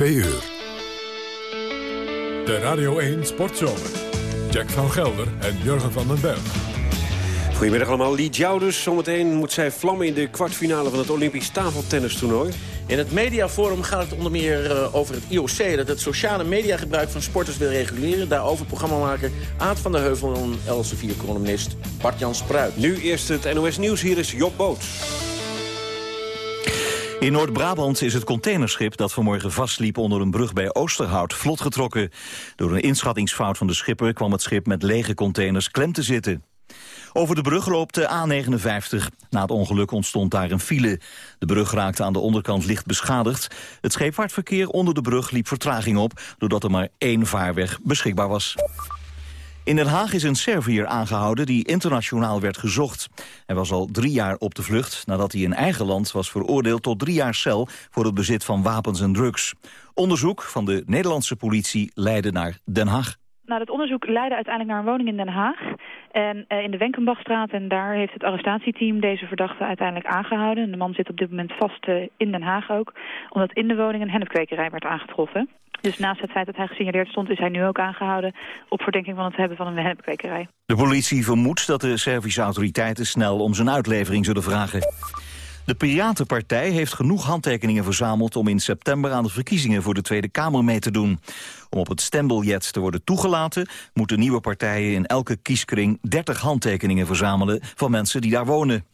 2 uur. De Radio 1 Sportzomer. Jack van Gelder en Jurgen van den Berg. Goedemiddag allemaal. Li Jiao dus. Zometeen moet zij vlammen in de kwartfinale van het Olympisch tafeltennistoernooi. In het mediaforum gaat het onder meer uh, over het IOC... dat het sociale mediagebruik van sporters wil reguleren. Daarover programmamaker Aad van der Heuvel en Elsevier-columnist Bart-Jan Spruit. Nu eerst het NOS Nieuws. Hier is Job Boot. In Noord-Brabant is het containerschip dat vanmorgen vastliep onder een brug bij Oosterhout vlot getrokken. Door een inschattingsfout van de schipper kwam het schip met lege containers klem te zitten. Over de brug loopt de A59. Na het ongeluk ontstond daar een file. De brug raakte aan de onderkant licht beschadigd. Het scheepvaartverkeer onder de brug liep vertraging op... doordat er maar één vaarweg beschikbaar was. In Den Haag is een Serviër aangehouden die internationaal werd gezocht. Hij was al drie jaar op de vlucht nadat hij in eigen land was veroordeeld tot drie jaar cel voor het bezit van wapens en drugs. Onderzoek van de Nederlandse politie leidde naar Den Haag. Nou, het onderzoek leidde uiteindelijk naar een woning in Den Haag. En uh, in de Wenkenbachstraat. En daar heeft het arrestatieteam deze verdachte uiteindelijk aangehouden. De man zit op dit moment vast uh, in Den Haag ook. Omdat in de woning een hennepkwekerij werd aangetroffen. Dus naast het feit dat hij gesignaleerd stond... is hij nu ook aangehouden op verdenking van het hebben van een hennepkwekerij. De politie vermoedt dat de Servische autoriteiten snel om zijn uitlevering zullen vragen. De Piratenpartij heeft genoeg handtekeningen verzameld om in september aan de verkiezingen voor de Tweede Kamer mee te doen. Om op het stembiljet te worden toegelaten moeten nieuwe partijen in elke kieskring 30 handtekeningen verzamelen van mensen die daar wonen.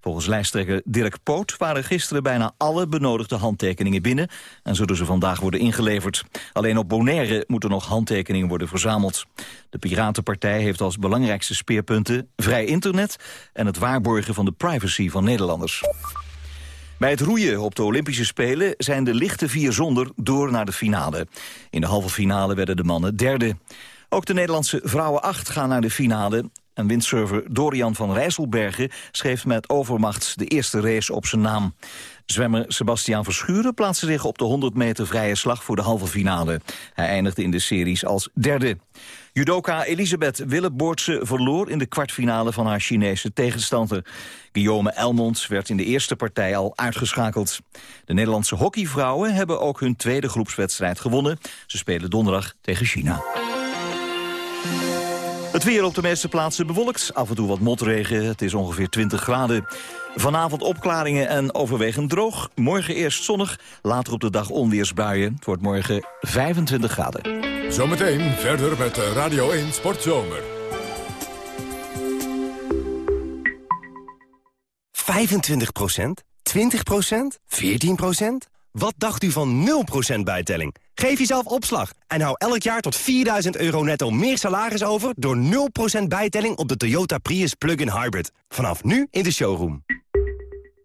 Volgens lijsttrekker Dirk Poot waren gisteren bijna alle benodigde handtekeningen binnen en zullen ze vandaag worden ingeleverd. Alleen op Bonaire moeten nog handtekeningen worden verzameld. De Piratenpartij heeft als belangrijkste speerpunten vrij internet en het waarborgen van de privacy van Nederlanders. Bij het roeien op de Olympische Spelen zijn de lichte vier zonder door naar de finale. In de halve finale werden de mannen derde. Ook de Nederlandse vrouwen acht gaan naar de finale. En windsurfer Dorian van Rijsselbergen schreef met overmacht de eerste race op zijn naam. Zwemmer Sebastiaan Verschuren plaatste zich op de 100 meter vrije slag voor de halve finale. Hij eindigde in de series als derde. Judoka Elisabeth Willeboortse verloor in de kwartfinale van haar Chinese tegenstander. Guillaume Elmond werd in de eerste partij al uitgeschakeld. De Nederlandse hockeyvrouwen hebben ook hun tweede groepswedstrijd gewonnen. Ze spelen donderdag tegen China. Het weer op de meeste plaatsen bewolkt. Af en toe wat motregen. Het is ongeveer 20 graden. Vanavond opklaringen en overwegend droog. Morgen eerst zonnig, later op de dag onweersbuien. Het wordt morgen 25 graden. Zometeen verder met Radio 1 Sportzomer. 25% 20% 14 Wat dacht u van 0% bijtelling? Geef jezelf opslag en hou elk jaar tot 4000 euro netto meer salaris over... door 0% bijtelling op de Toyota Prius Plug-in Hybrid. Vanaf nu in de showroom.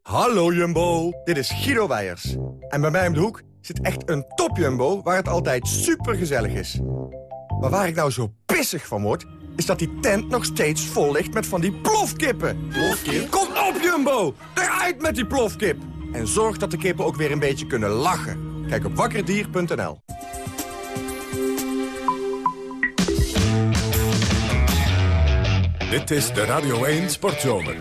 Hallo Jumbo, dit is Guido Weijers. En bij mij om de hoek zit echt een top Jumbo waar het altijd super gezellig is. Maar waar ik nou zo pissig van word, is dat die tent nog steeds vol ligt met van die plofkippen. Plofkip? Kom op Jumbo, eruit met die plofkip. En zorg dat de kippen ook weer een beetje kunnen lachen. Kijk op wakkerdier.nl. Dit is de Radio 1 Sportzomer.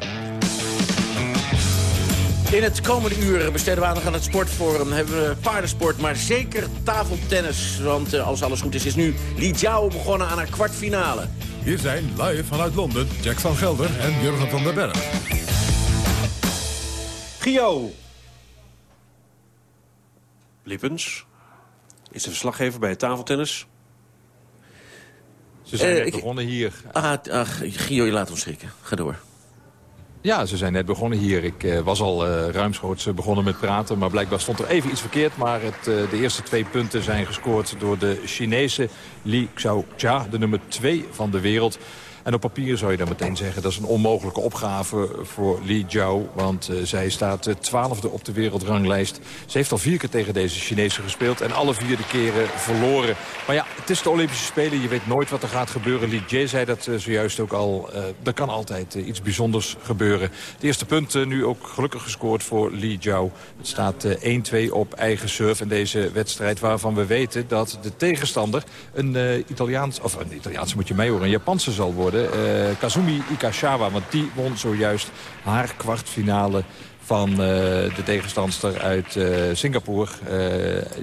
In het komende uur besteden we aandacht aan het sportforum. Hebben we paardensport, maar zeker tafeltennis. Want uh, als alles goed is, is nu Li Jiao begonnen aan haar kwartfinale. Hier zijn live vanuit Londen Jack van Gelder en Jurgen van der Berg. Gio. Lippens is de verslaggever bij het tafeltennis. Ze zijn uh, net begonnen hier. Ah, ach, Gio, je laat ons schrikken. Ga door. Ja, ze zijn net begonnen hier. Ik uh, was al uh, ruimschoots begonnen met praten. Maar blijkbaar stond er even iets verkeerd. Maar het, uh, de eerste twee punten zijn gescoord door de Chinese Li Xiaojia. De nummer 2 van de wereld. En op papier zou je dan meteen zeggen... dat is een onmogelijke opgave voor Li Jiao. Want uh, zij staat uh, twaalfde op de wereldranglijst. Ze heeft al vier keer tegen deze Chinezen gespeeld. En alle vier de keren verloren. Maar ja, het is de Olympische Spelen. Je weet nooit wat er gaat gebeuren. Li Jie zei dat uh, zojuist ook al. er kan altijd iets bijzonders gebeuren. De eerste punt nu ook gelukkig gescoord voor Li Jiao. Het staat 1-2 op eigen surf in deze wedstrijd. Waarvan we weten dat de tegenstander een Italiaans... of een Italiaanse moet je mee horen, een Japanse zal worden. Uh, Kazumi Ikashawa. Want die won zojuist haar kwartfinale van de tegenstandster uit Singapore,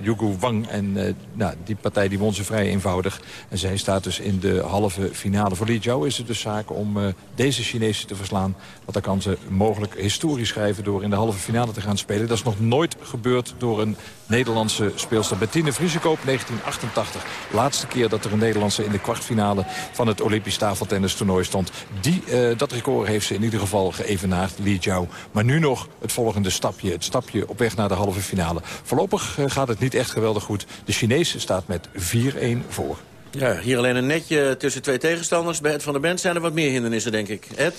Yugu Wang. En nou, die partij die won ze vrij eenvoudig. En zij staat dus in de halve finale. Voor Li Jiao is het dus zaak om deze Chinese te verslaan. Want dan kan ze mogelijk historie schrijven door in de halve finale te gaan spelen. Dat is nog nooit gebeurd door een Nederlandse speelster. Bettine Vriesekoop, 1988. Laatste keer dat er een Nederlandse in de kwartfinale van het Olympisch tafeltennistoernooi stond. Die, uh, dat record heeft ze in ieder geval geëvenaard, Li Jiao. Maar nu nog het volgende stapje. Het stapje op weg naar de halve finale. Voorlopig uh, gaat het niet echt geweldig goed. De Chinese staat met 4-1 voor. Ja, hier alleen een netje tussen twee tegenstanders. Bij Ed van der Bent zijn er wat meer hindernissen, denk ik. Ed?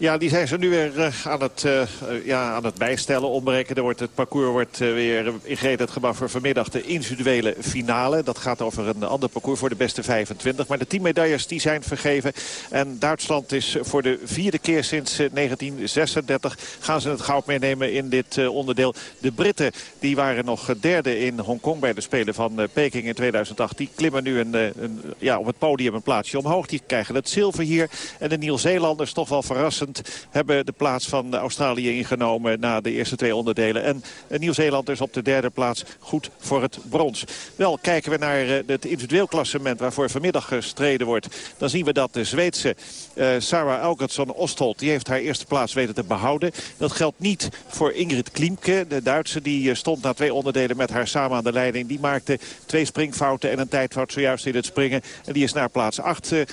Ja, die zijn ze nu weer uh, aan, het, uh, ja, aan het bijstellen, ombreken. wordt, het parcours wordt weer ingereden het gebouw voor vanmiddag de individuele finale. Dat gaat over een ander parcours voor de beste 25. Maar de teammedailles die zijn vergeven. En Duitsland is voor de vierde keer sinds 1936 gaan ze het goud meenemen in dit onderdeel. De Britten die waren nog derde in Hongkong bij de Spelen van Peking in 2008. Die klimmen nu een, ja, op het podium een plaatsje omhoog. Die krijgen het zilver hier. En de Nieuw-Zeelanders toch wel verrassend hebben de plaats van Australië ingenomen na de eerste twee onderdelen. En Nieuw-Zeeland is op de derde plaats goed voor het brons. Wel, kijken we naar eh, het individueel klassement waarvoor vanmiddag gestreden wordt. Dan zien we dat de Zweedse uh, Sarah Algertsson Ostold, die heeft haar eerste plaats weten te behouden. Dat geldt niet voor Ingrid Klimke, de Duitse. Die eh, stond na twee onderdelen met haar samen aan de leiding. Die maakte twee springfouten en een tijdfout zojuist in het springen. En die is naar plaats 8 uh,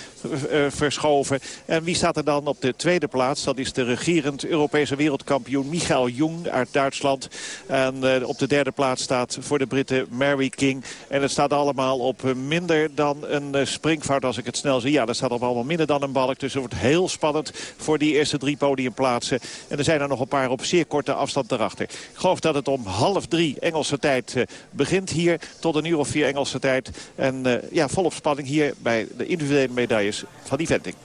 verschoven. En wie staat er dan op de tweede plaats? Dat is de regerend Europese wereldkampioen Michael Jung uit Duitsland. En uh, op de derde plaats staat voor de Britten Mary King. En het staat allemaal op minder dan een uh, springfout als ik het snel zie. Ja, dat staat op allemaal minder dan een balk. Dus het wordt heel spannend voor die eerste drie podiumplaatsen. En er zijn er nog een paar op zeer korte afstand erachter. Ik geloof dat het om half drie Engelse tijd uh, begint hier. Tot een uur of vier Engelse tijd. En ja, volop spanning hier bij de individuele medailles van die venting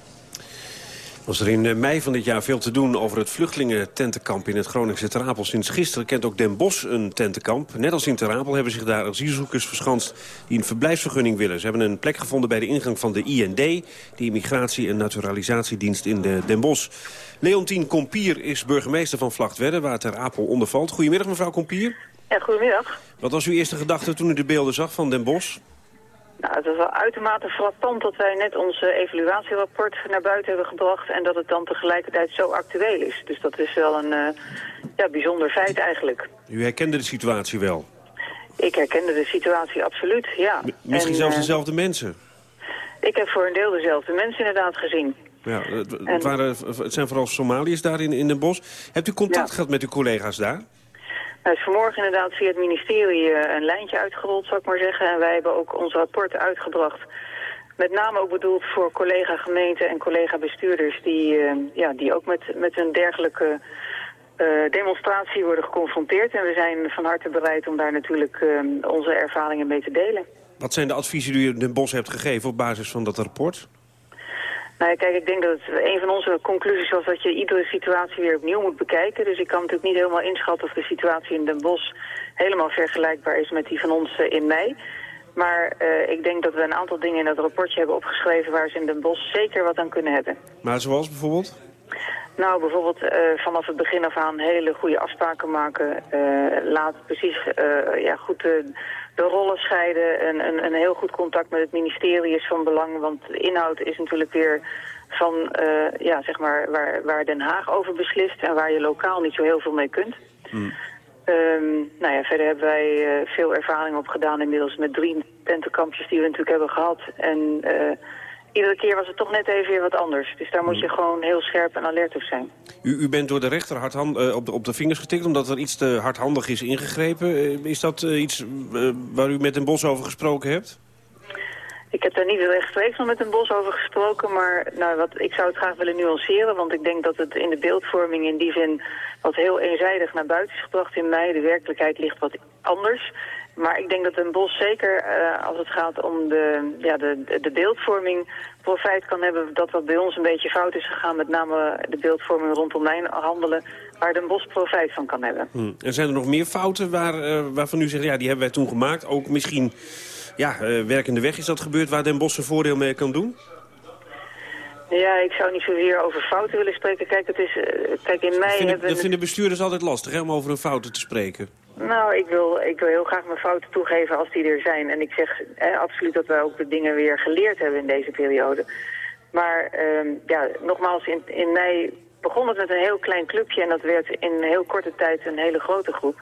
was er in eh, mei van dit jaar veel te doen over het vluchtelingententenkamp in het Groningse Terapel. Sinds gisteren kent ook Den Bosch een tentenkamp. Net als in Terapel hebben zich daar asielzoekers verschanst die een verblijfsvergunning willen. Ze hebben een plek gevonden bij de ingang van de IND, de Immigratie- en Naturalisatiedienst in de Den Bosch. Leontien Kompier is burgemeester van Vlachtwedde, waar Ter Apel onder valt. Goedemiddag mevrouw Kompier. Ja, goedemiddag. Wat was uw eerste gedachte toen u de beelden zag van Den Bosch? Nou, het is wel uitermate frappant dat wij net ons evaluatierapport naar buiten hebben gebracht... en dat het dan tegelijkertijd zo actueel is. Dus dat is wel een uh, ja, bijzonder feit eigenlijk. U herkende de situatie wel? Ik herkende de situatie absoluut, ja. misschien zelfs eh, dezelfde mensen? Ik heb voor een deel dezelfde mensen inderdaad gezien. Ja, het, waren, het zijn vooral Somaliërs daar in, in Den Bosch. Hebt u contact gehad met uw collega's daar? Er is vanmorgen inderdaad via het ministerie eh, een lijntje uitgerold, zou ik maar zeggen. En wij hebben ook ons rapport uitgebracht. Met name ook bedoeld voor collega-gemeenten en collega-bestuurders... Die, uh, ja, die ook met, met een dergelijke uh, demonstratie worden geconfronteerd. En we zijn van harte bereid om daar natuurlijk onze ervaringen mee te delen. Wat zijn de adviezen die u Den Bos hebt gegeven op basis van dat rapport? Nou, kijk, ik denk dat een van onze conclusies was dat je iedere situatie weer opnieuw moet bekijken. Dus ik kan natuurlijk niet helemaal inschatten of de situatie in Den Bosch helemaal vergelijkbaar is met die van ons uh, in mei. Maar uh, ik denk dat we een aantal dingen in dat rapportje hebben opgeschreven waar ze in Den Bosch zeker wat aan kunnen hebben. Maar zoals bijvoorbeeld? Nou, bijvoorbeeld uh, vanaf het begin af aan hele goede afspraken maken. laat precies ja, goed de rollen scheiden. Een, een, een heel goed contact met het ministerie is van belang. Want de inhoud is natuurlijk weer van ja, zeg maar waar, waar Den Haag over beslist en waar je lokaal niet zo heel veel mee kunt. Mm. Um, nou ja, verder hebben wij veel ervaring opgedaan inmiddels met drie tentenkampjes die we natuurlijk hebben gehad. En iedere keer was het toch net even weer wat anders. Dus daar moet je mm. gewoon heel scherp en alert op zijn. U, u bent door de rechter hardhand, uh, op, de, op de vingers getikt omdat er iets te hardhandig is ingegrepen. Uh, is dat uh, iets waar u met een Bos over gesproken hebt? Ik heb daar niet rechtstreeks nog met een Bos over gesproken, maar nou, wat, ik zou het graag willen nuanceren. Want ik denk dat het in de beeldvorming in die zin wat heel eenzijdig naar buiten is gebracht in mij. De werkelijkheid ligt wat anders. Maar ik denk dat een bos zeker, uh, als het gaat om de, ja, de, de beeldvorming, profijt kan hebben dat wat bij ons een beetje fout is gegaan. Met name de beeldvorming rondom handelen, waar de bos profijt van kan hebben. Hmm. En zijn er nog meer fouten waar, uh, waarvan u zegt, ja, die hebben wij toen gemaakt? Ook misschien, ja, uh, werkende weg is dat gebeurd waar Den Bos zijn voordeel mee kan doen? Ja, ik zou niet zozeer over fouten willen spreken. Kijk, het is, uh, kijk in mei... Dat, hebben dat vinden bestuurders altijd lastig, hè, om over hun fouten te spreken. Nou, ik wil, ik wil heel graag mijn fouten toegeven als die er zijn. En ik zeg eh, absoluut dat wij ook de dingen weer geleerd hebben in deze periode. Maar uh, ja, nogmaals, in, in mei begon het met een heel klein clubje... en dat werd in een heel korte tijd een hele grote groep.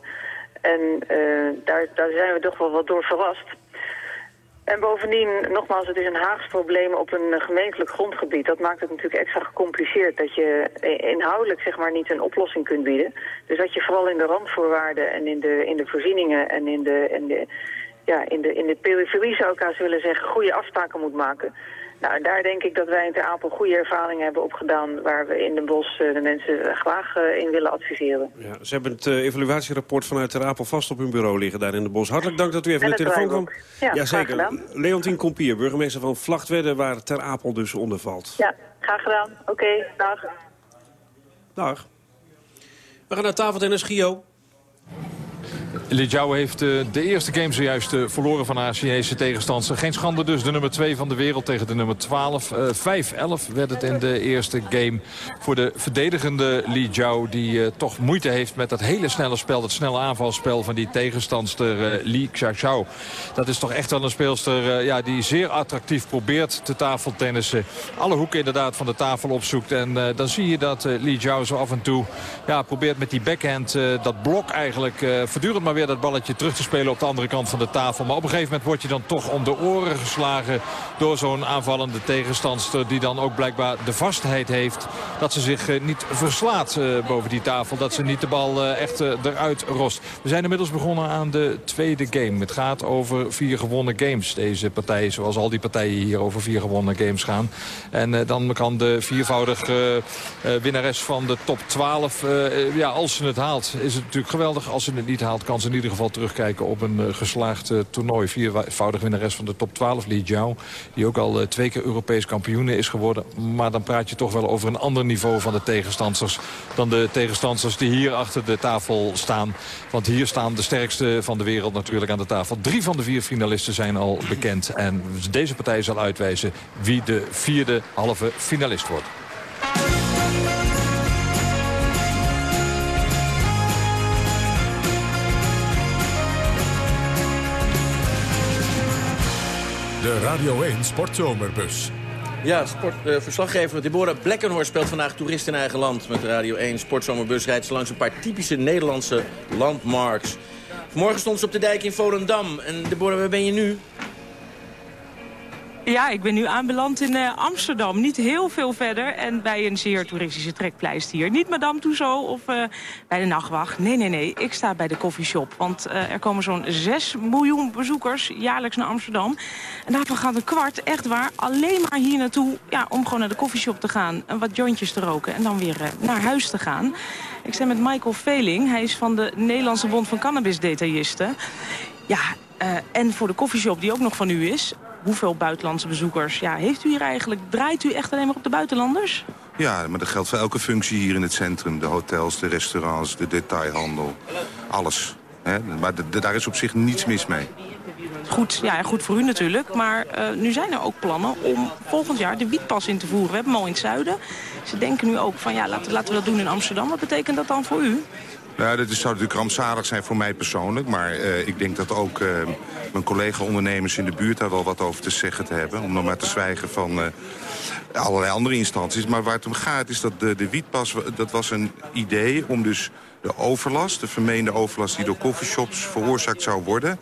En uh, daar, daar zijn we toch wel wat door verrast. En bovendien, nogmaals, het is een Haags probleem op een gemeentelijk grondgebied. Dat maakt het natuurlijk extra gecompliceerd dat je inhoudelijk zeg maar niet een oplossing kunt bieden. Dus dat je vooral in de randvoorwaarden en in de, in de voorzieningen en in de, in de, ja, in de, in de periferie zou ik haast willen zeggen goede afspraken moet maken. Nou, daar denk ik dat wij in Ter Apel goede ervaringen hebben opgedaan... waar we in Den Bosch de mensen graag in willen adviseren. Ja, ze hebben het uh, evaluatierapport vanuit Ter Apel vast op hun bureau liggen daar in Den Bosch. Hartelijk dank dat u even naar de telefoon kwam. Ja, ja zeker. Leontien Kompier, burgemeester van Vlachtwedde... waar Ter Apel dus onder valt. Ja, graag gedaan. Oké, okay, dag. Dag. We gaan naar tafeltennis, Gio. Li Jiao heeft uh, de eerste game zojuist uh, verloren van haar Chinese tegenstander. Geen schande dus, de nummer 2 van de wereld tegen de nummer 12. Uh, 5-11 werd het in de eerste game voor de verdedigende Li Jiao... die toch moeite heeft met dat hele snelle spel, dat snelle aanvalspel van die tegenstandster Li Xiaoxiao. Dat is toch echt wel een speelster ja, die zeer attractief probeert te tafeltennissen. Alle hoeken inderdaad van de tafel opzoekt. En dan zie je dat Li Jiao zo af en toe ja, probeert met die backhand dat blok eigenlijk voortdurend maar weer dat balletje terug te spelen op de andere kant van de tafel. Maar op een gegeven moment word je dan toch om de oren geslagen door zo'n aanvallende tegenstandster. Die dan ook blijkbaar de vastheid heeft dat ze zich eh, niet verslaat eh, boven die tafel. Dat ze niet de bal eh, echt eruit rost. We zijn inmiddels begonnen aan de tweede game. Het gaat over vier gewonnen games. Deze partij, zoals al die partijen hier over vier gewonnen games gaan. En dan kan de viervoudige winnares van de top 12, ja, als ze het haalt, is het natuurlijk geweldig. Als ze het niet haalt, kan ze in ieder geval terugkijken op een uh, geslaagd uh, toernooi. Viervoudig winnares van de top 12, Li Jiao. Die ook al uh, twee keer Europees kampioen is geworden. Maar dan praat je toch wel over een ander niveau van de tegenstanders... dan de tegenstanders die hier achter de tafel staan. Want hier staan de sterkste van de wereld natuurlijk aan de tafel. Drie van de vier finalisten zijn al bekend. En deze partij zal uitwijzen wie de vierde halve finalist wordt. Radio 1 Sportzomerbus. Ja, sport, uh, verslaggever Deborah Blekkenhorst speelt vandaag toerist in eigen land. Met Radio 1 Sportzomerbus rijdt ze langs een paar typische Nederlandse landmarks. Vanmorgen stond ze op de dijk in Volendam. En Deborah, waar ben je nu? Ja, ik ben nu aanbeland in uh, Amsterdam. Niet heel veel verder en bij een zeer toeristische trekpleister hier. Niet Madame Tussauds of uh, bij de Nachtwacht. Nee, nee, nee. Ik sta bij de koffieshop. Want uh, er komen zo'n 6 miljoen bezoekers jaarlijks naar Amsterdam. En daarvan gaat een kwart, echt waar, alleen maar hier naartoe... Ja, om gewoon naar de koffieshop te gaan en wat jointjes te roken... en dan weer naar huis te gaan. Ik sta met Michael Veling. Hij is van de Nederlandse Bond van Cannabisdetailisten. Ja, en voor de koffieshop die ook nog van u is hoeveel buitenlandse bezoekers ja, heeft u hier eigenlijk? Draait u echt alleen maar op de buitenlanders? Ja, maar dat geldt voor elke functie hier in het centrum. De hotels, de restaurants, de detailhandel. Alles. Maar daar is op zich niets mis mee. Goed, ja, goed voor u natuurlijk. Maar uh, nu zijn er ook plannen om volgend jaar de wietpas in te voeren. We hebben hem al in het zuiden. Ze denken nu ook van ja, laten, laten we dat doen in Amsterdam. Wat betekent dat dan voor u? Ja, dat zou natuurlijk rampzalig zijn voor mij persoonlijk. Maar uh, ik denk dat ook uh, mijn collega-ondernemers in de buurt daar wel wat over te zeggen te hebben. Om nog maar te zwijgen van uh, allerlei andere instanties. Maar waar het om gaat is dat de, de wietpas, dat was een idee om dus de overlast, de vermeende overlast die door coffeeshops veroorzaakt zou worden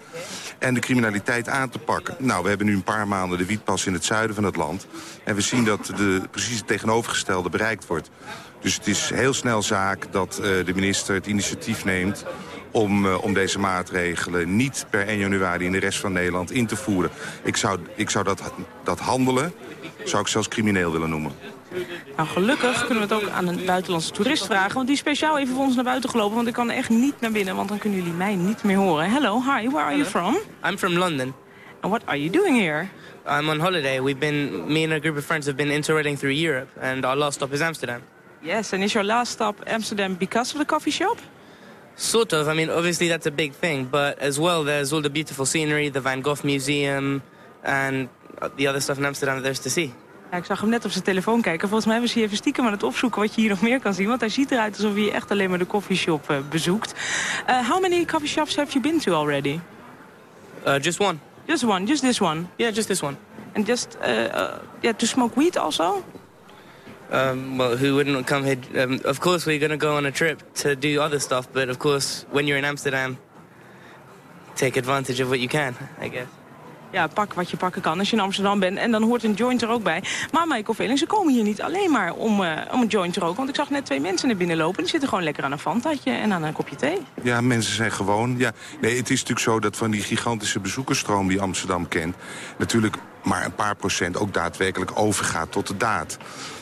en de criminaliteit aan te pakken. Nou, we hebben nu een paar maanden de wietpas in het zuiden van het land. En we zien dat de, precies het tegenovergestelde bereikt wordt. Dus het is heel snel zaak dat uh, de minister het initiatief neemt om, uh, om deze maatregelen niet per 1 januari in de rest van Nederland in te voeren. Ik zou, ik zou dat, dat handelen zou ik zelfs crimineel willen noemen. Nou, gelukkig kunnen we het ook aan een buitenlandse toerist vragen. Want die is speciaal even voor ons naar buiten gelopen. Want ik kan echt niet naar binnen, want dan kunnen jullie mij niet meer horen. Hello, hi, where are you from? I'm from London. And what are you doing here? I'm on holiday. We've been, me and a group of friends have been interrating through Europe. And our last stop is Amsterdam. Yes, and is your last stop Amsterdam because of the coffee shop? Sort of. I mean, obviously that's a big thing. But as well, there's all the beautiful scenery, the Van Gogh Museum, and the other stuff in Amsterdam that there's to see. Ja, ik zag hem net op zijn telefoon kijken. Volgens mij was hij even stiekem aan het opzoeken wat je hier nog meer kan zien. Want hij ziet eruit alsof hij echt alleen maar de coffeeshop uh, bezoekt. Uh, how many coffee shops have you been to already? Uh, just one. Just one, just this one? Yeah, just this one. And just yeah, to smoke weed also? Um, well, who wouldn't come here? Um, of course, we're going to go on a trip to do other stuff. But of course, when you're in Amsterdam, take advantage of what you can, I guess. Ja, pak wat je pakken kan als je in Amsterdam bent. En dan hoort een joint er ook bij. Maar Michael Veling, ze komen hier niet alleen maar om, uh, om een joint te roken. Want ik zag net twee mensen naar binnen lopen. Die zitten gewoon lekker aan een fantatje en aan een kopje thee. Ja, mensen zijn gewoon... Ja, nee, het is natuurlijk zo dat van die gigantische bezoekersstroom die Amsterdam kent... natuurlijk maar een paar procent ook daadwerkelijk overgaat tot de daad.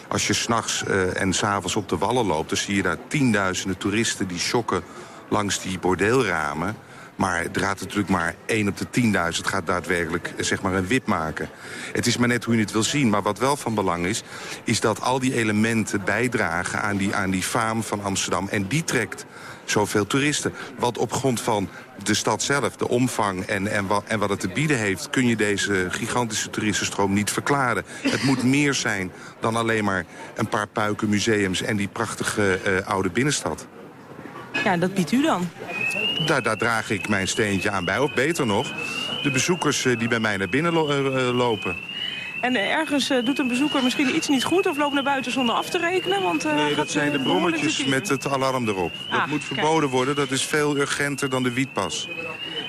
Als je s'nachts uh, en s'avonds op de Wallen loopt... dan zie je daar tienduizenden toeristen die shokken langs die bordeelramen... Maar er gaat natuurlijk maar 1 op de 10.000 gaat daadwerkelijk zeg maar, een wip maken. Het is maar net hoe je het wil zien. Maar wat wel van belang is, is dat al die elementen bijdragen aan die, aan die faam van Amsterdam. En die trekt zoveel toeristen. Want op grond van de stad zelf, de omvang en, en, wat, en wat het te bieden heeft... kun je deze gigantische toeristenstroom niet verklaren. Het moet meer zijn dan alleen maar een paar puiken museums... en die prachtige uh, oude binnenstad. Ja, dat biedt u dan? Daar, daar draag ik mijn steentje aan bij. Of beter nog, de bezoekers eh, die bij mij naar binnen lo uh, lopen. En ergens doet een bezoeker misschien iets niet goed... of loopt naar buiten zonder af te rekenen? Want, uh, nee, dat zijn de brommetjes met het alarm erop. Dat ah, moet verboden kijk. worden. Dat is veel urgenter dan de wietpas.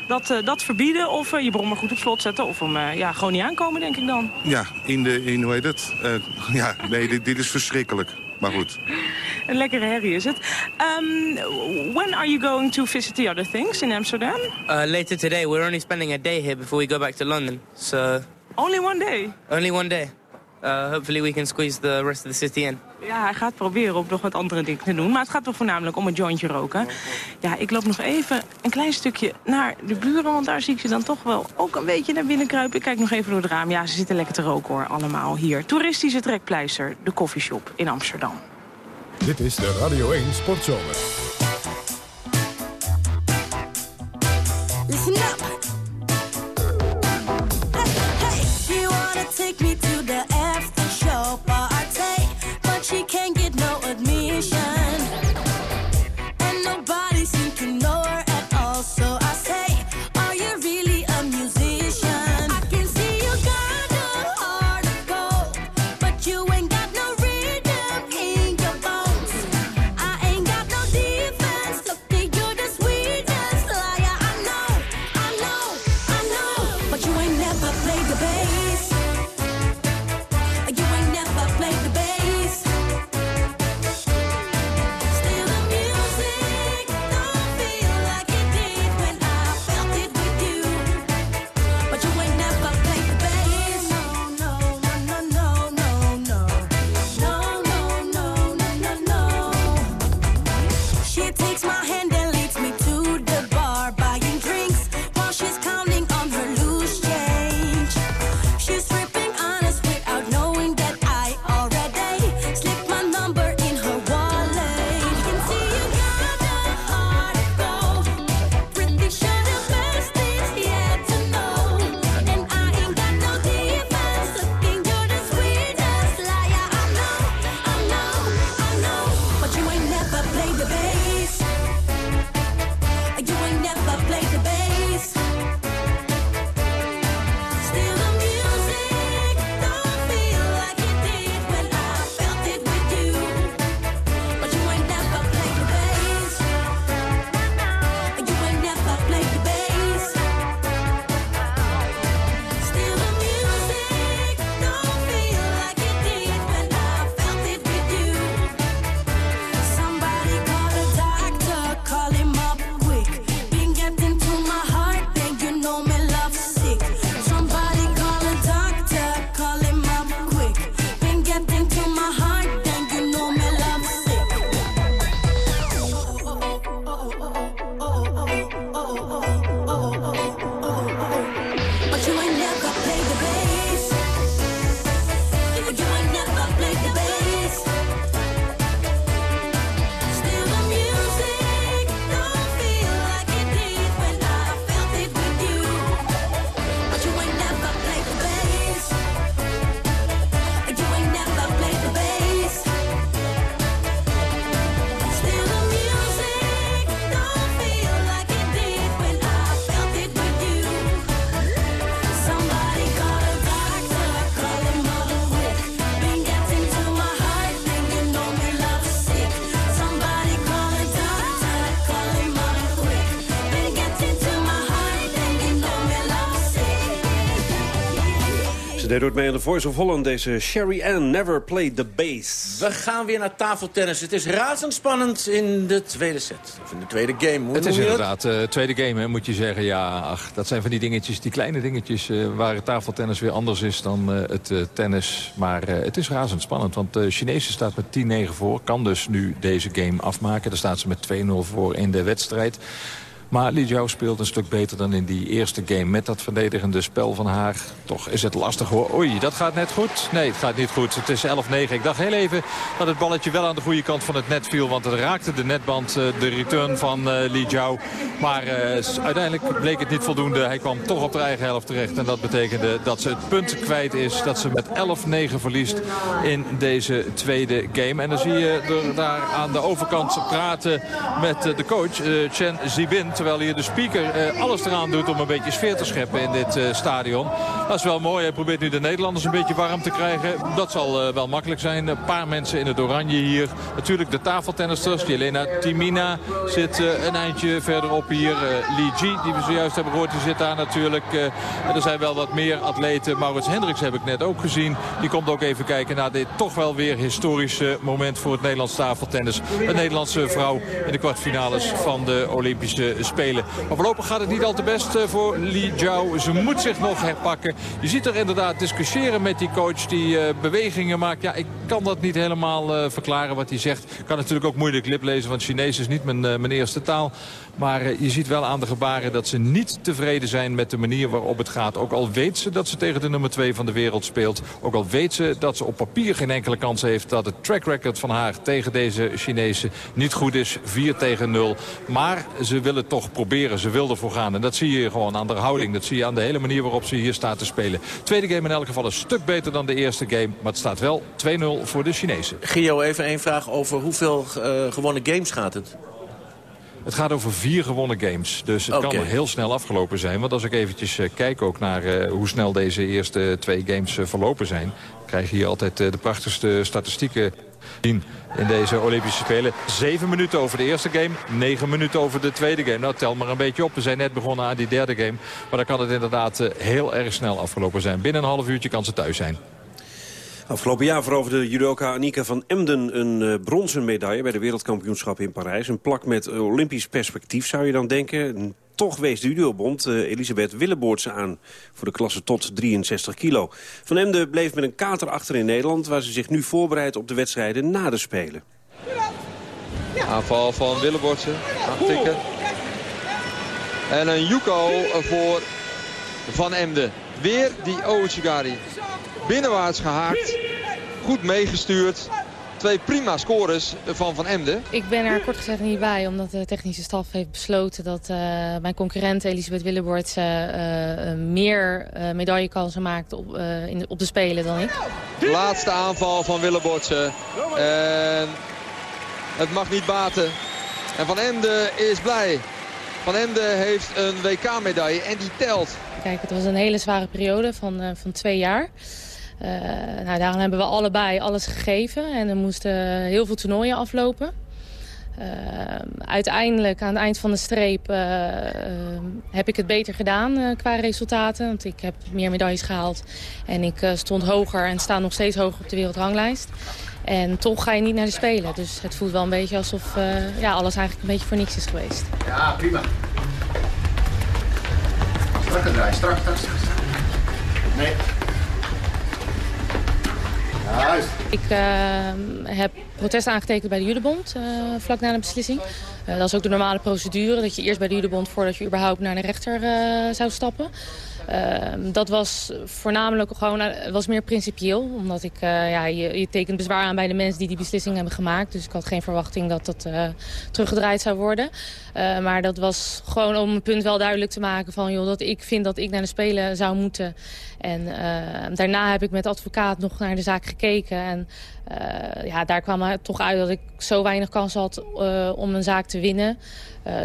Dat, uh, dat verbieden of je brommer goed op slot zetten... of hem ja, gewoon niet aankomen, denk ik dan. Ja, in de, in, hoe heet het? ja, nee, dit, dit is verschrikkelijk. Maar goed. Een lekkere herrie is het. Um, when are you going to visit the other things in Amsterdam? Uh, later today. We're only spending a day here before we go back to London. So... Only one day? Only one day. Uh, hopefully we can squeeze the rest of the city in. Ja, hij gaat proberen om nog wat andere dingen te doen. Maar het gaat toch voornamelijk om een jointje roken. Ja, ik loop nog even een klein stukje naar de buren... want daar zie ik ze dan toch wel ook een beetje naar binnen kruipen. Ik kijk nog even door het raam. Ja, ze zitten lekker te roken hoor, allemaal hier. Toeristische trekpleister, de koffieshop in Amsterdam. Dit is de Radio 1 Sportzomer. Deed ook mee aan de Voice of Holland, deze Sherry Ann, Never Played the Bass. We gaan weer naar tafeltennis. Het is razendspannend in de tweede set. Of in de tweede game. Hoe Het is inderdaad uh, tweede game, hè, moet je zeggen. Ja, ach, dat zijn van die dingetjes, die kleine dingetjes... Uh, waar het tafeltennis weer anders is dan uh, het tennis. Maar het is razendspannend, want de Chinese staat met 10-9 voor. Kan dus nu deze game afmaken. Daar staat ze met 2-0 voor in de wedstrijd. Maar Li speelt een stuk beter dan in die eerste game. Met dat verdedigende spel van haar. Toch is het lastig hoor. Oei, dat gaat net goed. Nee, het gaat niet goed. Het is 11-9. Ik dacht heel even dat het balletje wel aan de goede kant van het net viel. Want het raakte de netband, de return van uh, Li Jiao. Maar uh, uiteindelijk bleek het niet voldoende. Hij kwam toch op de eigen helft terecht. En dat betekende dat ze het punt kwijt is. Dat ze met 11-9 verliest in deze tweede game. En dan zie je er daar aan de overkant praten met de coach Chen Zibin. Terwijl hier de speaker uh, alles eraan doet om een beetje sfeer te scheppen in dit uh, stadion. Dat is wel mooi. Hij probeert nu de Nederlanders een beetje warm te krijgen. Dat zal uh, wel makkelijk zijn. Een paar mensen in het oranje hier. Natuurlijk de tafeltennisters. Jelena Timina zit een eindje verderop hier. Li Ji, die we zojuist hebben gehoord, die zit daar natuurlijk. en er zijn wel wat meer atleten. Maurits Hendricks heb ik net ook gezien. Die komt ook even kijken naar dit toch wel weer historische moment voor het Nederlands tafeltennis. Een Nederlandse vrouw in de kwartfinales van de Olympische Spelen. Maar voorlopig gaat het niet al te best uh, voor Li Jiao. Ze moet zich nog herpakken. Je ziet er inderdaad discussiëren met die coach die uh, bewegingen maakt. Ja, ik kan dat niet helemaal uh, verklaren wat hij zegt. Ik kan natuurlijk ook moeilijk lip lezen, want Chinees is niet mijn, mijn eerste taal. Maar je ziet wel aan de gebaren dat ze niet tevreden zijn met de manier waarop het gaat. Ook al weet ze dat ze tegen de nummer 2 van de wereld speelt. Ook al weet ze dat ze op papier geen enkele kans heeft. Dat het track record van haar tegen deze Chinezen niet goed is. 4 tegen 0. Maar ze willen toch proberen. Ze wil ervoor gaan. En dat zie je gewoon aan de houding. Dat zie je aan de hele manier waarop ze hier staat te spelen. Tweede game in elk geval een stuk beter dan de eerste game. Maar het staat wel 2-0 voor de Chinezen. Gio, even één vraag over hoeveel uh, gewonnen games gaat het? Het gaat over vier gewonnen games. Dus het okay. kan heel snel afgelopen zijn. Want als ik eventjes uh, kijk ook naar uh, hoe snel deze eerste twee games uh, verlopen zijn... krijg je hier altijd de prachtigste statistieken in deze Olympische Spelen. Zeven minuten over de eerste game, negen minuten over de tweede game. Nou, tel maar een beetje op. We zijn net begonnen aan die derde game. Maar dan kan het inderdaad heel erg snel afgelopen zijn. Binnen een half uurtje kan ze thuis zijn. Afgelopen jaar veroverde judoka Annika van Emden een uh, bronzen medaille... bij de wereldkampioenschap in Parijs. Een plak met olympisch perspectief, zou je dan denken. Toch wees de judobond uh, Elisabeth Willeboortse aan voor de klasse tot 63 kilo. Van Emden bleef met een kater achter in Nederland... waar ze zich nu voorbereidt op de wedstrijden na de Spelen. Aanval van Willeboortse. Aantikken. En een Yuko voor Van Emden. Weer die Ouchigari. Binnenwaarts gehaakt. Goed meegestuurd. Twee prima scores van Van Emden. Ik ben er kort gezegd niet bij, omdat de technische staf heeft besloten... dat uh, mijn concurrent Elisabeth Willeboorts uh, uh, meer medaillekansen maakt op, in de, op de Spelen dan ik. Laatste aanval van Willeboortse. En het mag niet baten. En Van Emden is blij. Van Emden heeft een WK-medaille en die telt. Kijk, het was een hele zware periode van, van twee jaar. Uh, nou, daarom hebben we allebei alles gegeven en er moesten heel veel toernooien aflopen. Uh, uiteindelijk, aan het eind van de streep, uh, heb ik het beter gedaan qua resultaten. Want ik heb meer medailles gehaald en ik stond hoger en sta nog steeds hoger op de wereldranglijst. En toch ga je niet naar de Spelen. Dus het voelt wel een beetje alsof ja, alles eigenlijk een beetje voor niks is geweest. Ja, prima. Draai, strak, strak, strak. Nee. Ik uh, heb protest aangetekend bij de Judebond uh, vlak na de beslissing. Uh, dat is ook de normale procedure, dat je eerst bij de Judebond voordat je überhaupt naar de rechter zou stappen. Ehm, dat was voornamelijk gewoon was meer principieel. Omdat ik, ja, je, je, tekent bezwaar aan bij de mensen die die beslissing hebben gemaakt. Dus ik had geen verwachting dat dat teruggedraaid zou worden. maar dat was gewoon om een punt wel duidelijk te maken van... Joh, dat ik vind dat ik naar de Spelen zou moeten. En daarna heb ik met advocaat nog naar de zaak gekeken. En ja, daar kwam er toch uit dat ik zo weinig kans had om een zaak te winnen.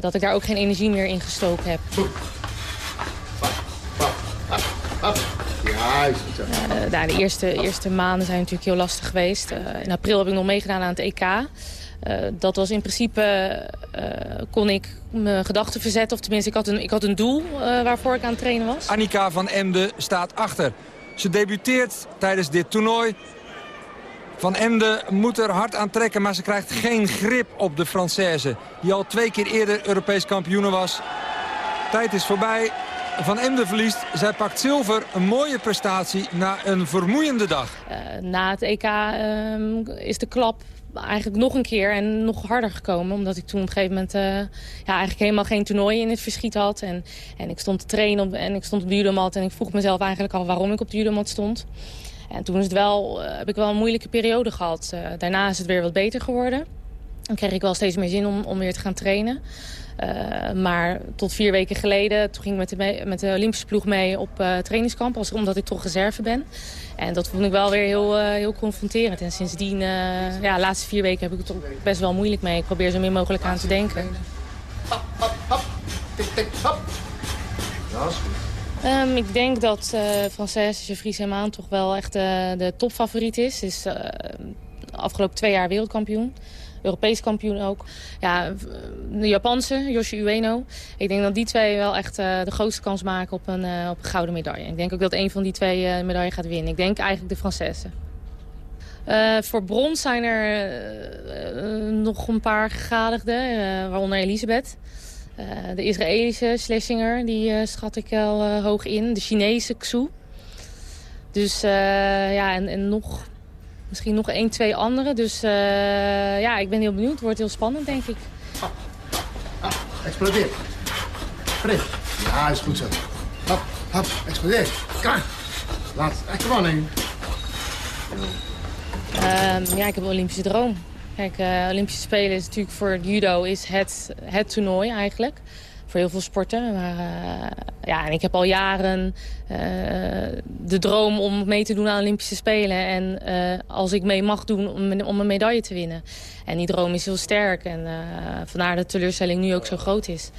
dat ik daar ook geen energie meer in gestoken heb. Juist. Uh, nou, de eerste, eerste maanden zijn natuurlijk heel lastig geweest. Uh, in april heb ik nog meegedaan aan het EK. Uh, dat was in principe, kon ik mijn gedachten verzetten. Of tenminste, ik had een, ik had een doel waarvoor ik aan het trainen was. Annika van Emden staat achter. Ze debuteert tijdens dit toernooi. Van Emden moet er hard aan trekken, maar ze krijgt geen grip op de Française. Die al twee keer eerder Europees kampioene was. Tijd is voorbij. Van Emden verliest. Zij pakt zilver. Een mooie prestatie na een vermoeiende dag. Eh, na het EK ehm, is de klap eigenlijk nog een keer en nog harder gekomen. Omdat ik toen op een gegeven moment eh, ja, eigenlijk helemaal geen toernooi in het verschiet had. En, en ik stond te trainen op, en ik stond op de judomat. En ik vroeg mezelf eigenlijk al waarom ik op de judomat stond. En toen is het wel, eh, heb ik wel een moeilijke periode gehad. Eh, daarna is het weer wat beter geworden. Dan kreeg ik wel steeds meer zin om, om weer te gaan trainen. Uh, maar tot vier weken geleden, toen ging ik met de, met de Olympische ploeg mee op uh, trainingskamp. Als, omdat ik toch reserve ben. En dat vond ik wel weer heel, uh, heel confronterend. En sindsdien, ja, laatste vier weken heb ik het best wel moeilijk mee. Ik probeer zo min mogelijk aan te denken. Tik, tik. Ja, is ik denk dat uh, Frances Jeffries Hemaan toch wel echt de topfavoriet is. Is uh, de afgelopen twee jaar wereldkampioen. Europees kampioen ook. Ja, de Japanse, Yoshi Ueno. Ik denk dat die twee wel echt de grootste kans maken op een, op een gouden medaille. Ik denk ook dat een van die twee uh, medaille gaat winnen. Ik denk eigenlijk de Française. Voor brons zijn er nog een paar gegadigden, waaronder Elisabeth. De Israëlische Schlesinger, die schat ik wel hoog in. De Chinese Xu. Dus ja, en, en nog, misschien nog één, twee andere. Dus ja, ik ben heel benieuwd. Het wordt heel spannend, denk ik. Ah, ah, explodeer. Fris. Ja, is goed zo. Hop, hop, explodeer. Kom. Laat, come on, in. Um, ja, ik heb een Olympische droom. Kijk, uh, Olympische Spelen is natuurlijk voor judo is het, het toernooi eigenlijk. Voor heel veel sporten. Uh, ja, en ik heb al jaren uh, de droom om mee te doen aan Olympische Spelen. En als ik mee mag doen om, om een medaille te winnen. En die droom is heel sterk. En vandaar de teleurstelling nu ook zo groot is.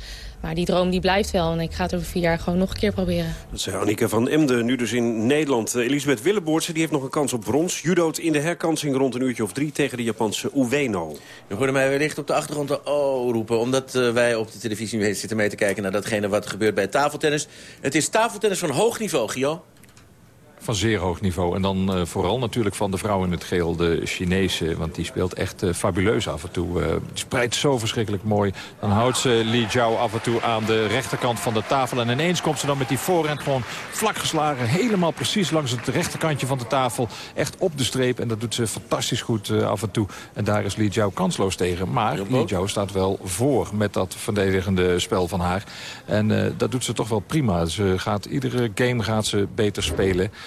Maar die droom die blijft wel en ik ga het over vier jaar gewoon nog een keer proberen. Dat zei Annika van Emden, nu dus in Nederland. Uh, Elisabeth Willeboortse die heeft nog een kans op brons. Judoot in de herkansing rond een uurtje of drie tegen de Japanse Ueno. Je hoorde mij wellicht op de achtergrond de oh roepen... omdat uh, wij op de televisie zitten mee te kijken naar datgene wat er gebeurt bij tafeltennis. Het is tafeltennis van hoog niveau, Gio van zeer hoog niveau. En dan uh, vooral natuurlijk van de vrouw in het geel, de Chinese. Want die speelt echt uh, fabuleus af en toe. Uh, die spreidt zo verschrikkelijk mooi. Dan houdt ze Li Jiao af en toe aan de rechterkant van de tafel. En ineens komt ze dan met die voorhand gewoon vlak geslagen. Helemaal precies langs het rechterkantje van de tafel. Echt op de streep. En dat doet ze fantastisch goed af en toe. En daar is Li Jiao kansloos tegen. Maar Li Jiao staat wel voor met dat verdedigende spel van haar. En dat doet ze toch wel prima. Ze gaat, iedere game gaat ze beter spelen.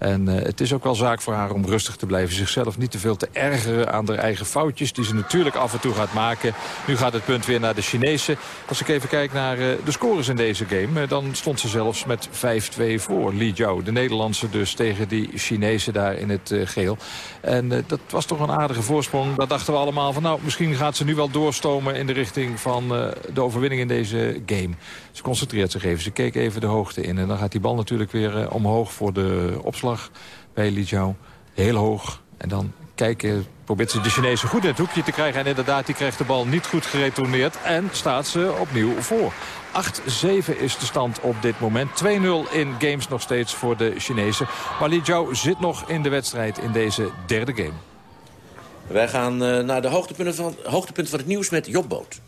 En uh, het is ook wel zaak voor haar om rustig te blijven. Zichzelf niet te veel te ergeren aan haar eigen foutjes. Die ze natuurlijk af en toe gaat maken. Nu gaat het punt weer naar de Chinese. Als ik even kijk naar uh, de scores in deze game. Uh, dan stond ze zelfs met 5-2 voor. Li Jiao, de Nederlandse dus tegen die Chinese daar in het geel. En dat was toch een aardige voorsprong. Daar dachten we allemaal van nou misschien gaat ze nu wel doorstomen in de richting van de overwinning in deze game. Ze concentreert zich even. Ze keek even de hoogte in. En dan gaat die bal natuurlijk weer omhoog voor de opslag bij Li. Heel hoog. En dan kijken, probeert ze de Chinese goed in het hoekje te krijgen. En inderdaad, die krijgt de bal niet goed geretourneerd. En staat ze opnieuw voor. 8-7 is de stand op dit moment. 2-0 in games nog steeds voor de Chinezen. Maar Li zit nog in de wedstrijd in deze derde game. Wij gaan uh, naar de hoogtepunten van, van het nieuws met Job Boot.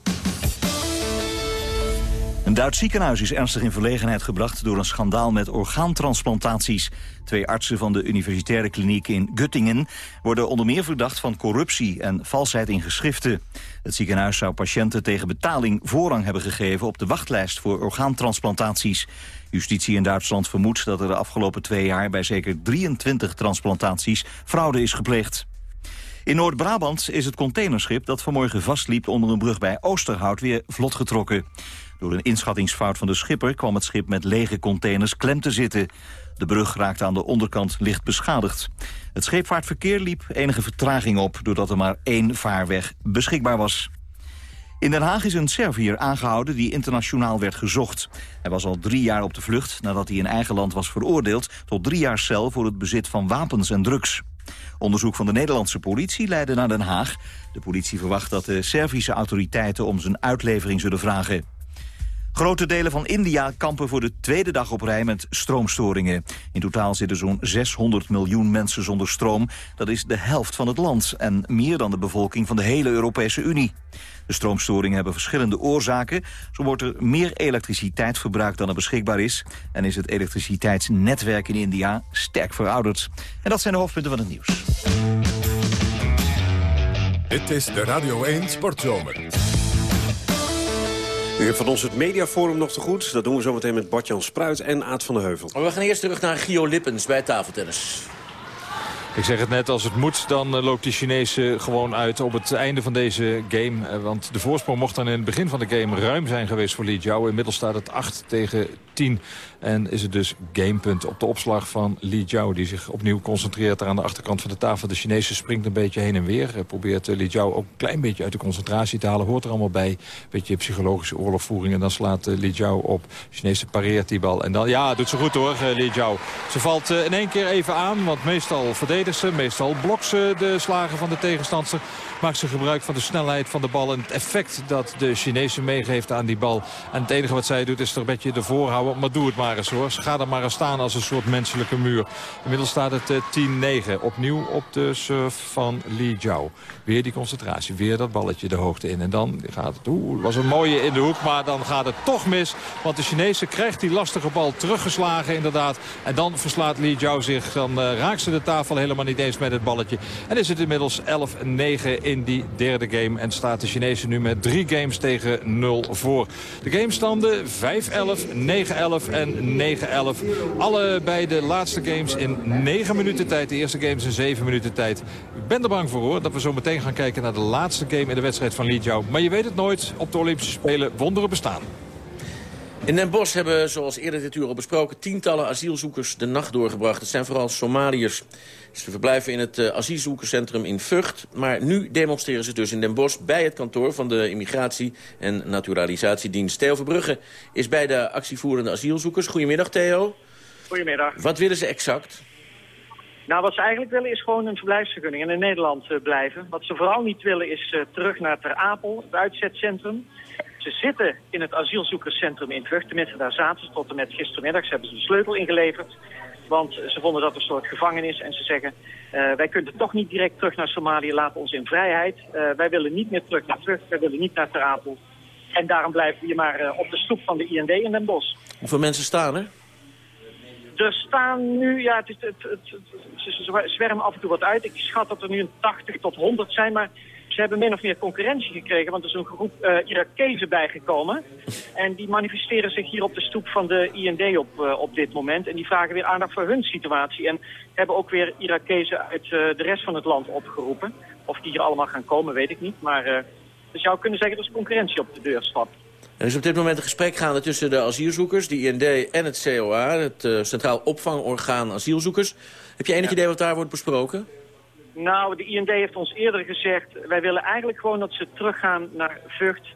Een Duits ziekenhuis is ernstig in verlegenheid gebracht door een schandaal met orgaantransplantaties. Twee artsen van de universitaire kliniek in Göttingen worden onder meer verdacht van corruptie en valsheid in geschriften. Het ziekenhuis zou patiënten tegen betaling voorrang hebben gegeven op de wachtlijst voor orgaantransplantaties. Justitie in Duitsland vermoedt dat er de afgelopen twee jaar bij zeker 23 transplantaties fraude is gepleegd. In Noord-Brabant is het containerschip dat vanmorgen vastliep onder een brug bij Oosterhout weer vlot getrokken. Door een inschattingsfout van de schipper kwam het schip met lege containers klem te zitten. De brug raakte aan de onderkant licht beschadigd. Het scheepvaartverkeer liep enige vertraging op... doordat er maar één vaarweg beschikbaar was. In Den Haag is een Serviër aangehouden die internationaal werd gezocht. Hij was al drie jaar op de vlucht nadat hij in eigen land was veroordeeld... tot drie jaar cel voor het bezit van wapens en drugs. Onderzoek van de Nederlandse politie leidde naar Den Haag. De politie verwacht dat de Servische autoriteiten om zijn uitlevering zullen vragen. Grote delen van India kampen voor de tweede dag op rij met stroomstoringen. In totaal zitten zo'n 600 miljoen mensen zonder stroom. Dat is de helft van het land en meer dan de bevolking van de hele Europese Unie. De stroomstoringen hebben verschillende oorzaken. Zo wordt er meer elektriciteit verbruikt dan er beschikbaar is... en is het elektriciteitsnetwerk in India sterk verouderd. En dat zijn de hoofdpunten van het nieuws. Dit is de Radio 1 Sportzomer. U hebt van ons het mediaforum nog te goed. Dat doen we zometeen met Bartjan Spruit en Aad van de Heuvel. Maar we gaan eerst terug naar Gio Lippens bij tafeltennis. Ik zeg het net, als het moet, dan eh, loopt die Chinese gewoon uit op het einde van deze game. Eh, Want de voorsprong mocht dan in het begin van de game ruim zijn geweest voor Li Jiao. Inmiddels staat het 8 tegen 10. En is het dus gamepunt op de opslag van Li Jiao... die zich opnieuw concentreert aan de achterkant van de tafel. De Chinese springt een beetje heen en weer. Probeert eh, Li Jiao ook een klein beetje uit de concentratie te halen. Hoort er allemaal bij. Beetje psychologische oorlogvoering. En dan slaat Li Jiao op. De Chinese pareert die bal. En dan, ja, doet ze goed hoor, Li Jiao. Ze valt in één keer even aan, want meestal verdedigt ze. Meestal blokt ze de slagen van de tegenstander. Maakt ze gebruik van de snelheid van de bal. En het effect dat de Chinese meegeeft aan die bal. En het enige wat zij doet is er een beetje ervoor houden. Maar doe het maar eens hoor. Ga er maar eens staan als een soort menselijke muur. Inmiddels staat het eh, 10-9. Opnieuw op de surf van Li Jiao. Weer die concentratie. Weer dat balletje de hoogte in. En dan gaat het... Oeh, was een mooie in de hoek. Maar dan gaat het toch mis. Want de Chinese krijgt die lastige bal teruggeslagen inderdaad. En dan verslaat Li Jiao zich. Dan uh, raakt ze de tafel helemaal niet eens met het balletje. En is het inmiddels 11-9 in die derde game. En staat de Chinese nu met drie games tegen 0 voor. De gamestanden 5-11, 9-11 en 9-11. Allebei de laatste games in 9 minuten tijd. De eerste games in 7 minuten tijd. Ik ben er bang voor hoor, dat we zo meteen gaan kijken naar de laatste game in de wedstrijd van Li Jiao. Maar je weet het nooit, op de Olympische Spelen wonderen bestaan. In Den Bosch hebben, zoals eerder dit uur al besproken... tientallen asielzoekers de nacht doorgebracht. Het zijn vooral Somaliërs. Ze verblijven in het uh, asielzoekerscentrum in Vught. Maar nu demonstreren ze dus in Den Bosch... bij het kantoor van de Immigratie- en Naturalisatiedienst. Theo Verbrugge is bij de actievoerende asielzoekers. Goedemiddag, Theo. Goedemiddag. Wat willen ze exact? Nou, wat ze eigenlijk willen is gewoon een verblijfsvergunning en in Nederland uh, blijven. Wat ze vooral niet willen is uh, terug naar Ter Apel, het uitzetcentrum. Ze zitten in het asielzoekerscentrum in Vught. Tenminste, daar zaten ze tot en met gistermiddag. Ze hebben ze de sleutel ingeleverd. Want ze vonden dat een soort gevangenis. En ze zeggen, uh, wij kunnen toch niet direct terug naar Somalië. Laat ons in vrijheid. Uh, wij willen niet meer terug naar Vught. Wij willen niet naar Ter Apel. En daarom blijven we hier maar uh, op de stoep van de IND in Den Bosch. Hoeveel mensen staan er? Er staan nu, ja, het, is, het, het, het, ze zwermen af en toe wat uit. Ik schat dat er nu een 80 tot 100 zijn, maar ze hebben min of meer concurrentie gekregen, want er is een groep uh, Irakezen bijgekomen. En die manifesteren zich hier op de stoep van de IND op, uh, op dit moment. En die vragen weer aandacht voor hun situatie. En hebben ook weer Irakezen uit uh, de rest van het land opgeroepen. Of die hier allemaal gaan komen, weet ik niet. Maar uh, je zou kunnen zeggen dat er concurrentie op de deur stapt. Er is op dit moment een gesprek gaande tussen de asielzoekers, de IND en het COA, het Centraal Opvangorgaan Asielzoekers. Heb je enig ja. idee wat daar wordt besproken? Nou, de IND heeft ons eerder gezegd... wij willen eigenlijk gewoon dat ze teruggaan naar Vught.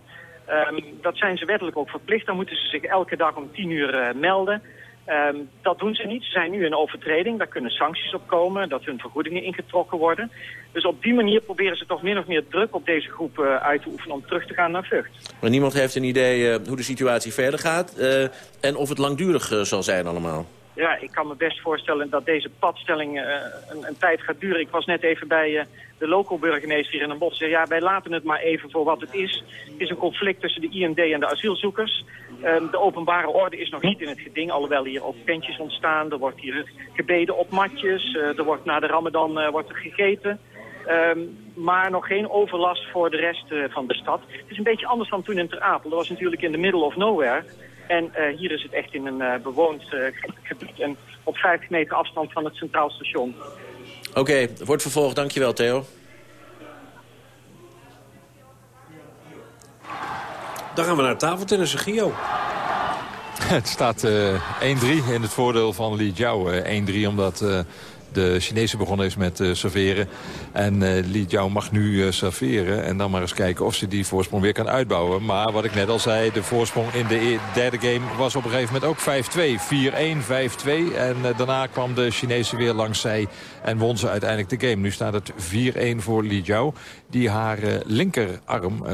Um, dat zijn ze wettelijk ook verplicht. Dan moeten ze zich elke dag om tien uur uh, melden. Um, dat doen ze niet. Ze zijn nu in overtreding. Daar kunnen sancties op komen. Dat hun vergoedingen ingetrokken worden. Dus op die manier proberen ze toch min of meer druk op deze groep uh, uit te oefenen... om terug te gaan naar Vught. Maar niemand heeft een idee uh, hoe de situatie verder gaat... En of het langdurig zal zijn allemaal. Ja, ik kan me best voorstellen dat deze padstelling uh, een, een, tijd gaat duren. Ik was net even bij uh, de local burgemeester in Den Bosch. Ja, wij laten het maar even voor wat het is. Het is een conflict tussen de IND en de asielzoekers. Um, de openbare orde is nog niet in het geding, alhoewel hier ook tentjes ontstaan. Er wordt hier gebeden op matjes. Uh, er wordt na de ramadan wordt er gegeten. Um, maar nog geen overlast voor de rest van de stad. Het is een beetje anders dan toen in Ter Apel. Dat was natuurlijk in the middle of nowhere... En uh, hier is het echt in een uh, bewoond uh, gebied en op 50 meter afstand van het Centraal Station. Oké, okay, wordt vervolgd. Dankjewel, Theo. Dan gaan we naar tafeltennis, Gio. Het staat 1-3 in het voordeel van Li Jiao. 1-3 omdat de Chinese begonnen is met uh, serveren. En uh, Li Jiao mag nu uh, serveren. En dan maar eens kijken of ze die voorsprong weer kan uitbouwen. Maar wat ik net al zei, de voorsprong in de e- derde game was op een gegeven moment ook 5-2. 4-1, 5-2. En daarna kwam de Chinese weer langs zij en won ze uiteindelijk de game. Nu staat het 4-1 voor Li Jiao. Die haar linkerarm,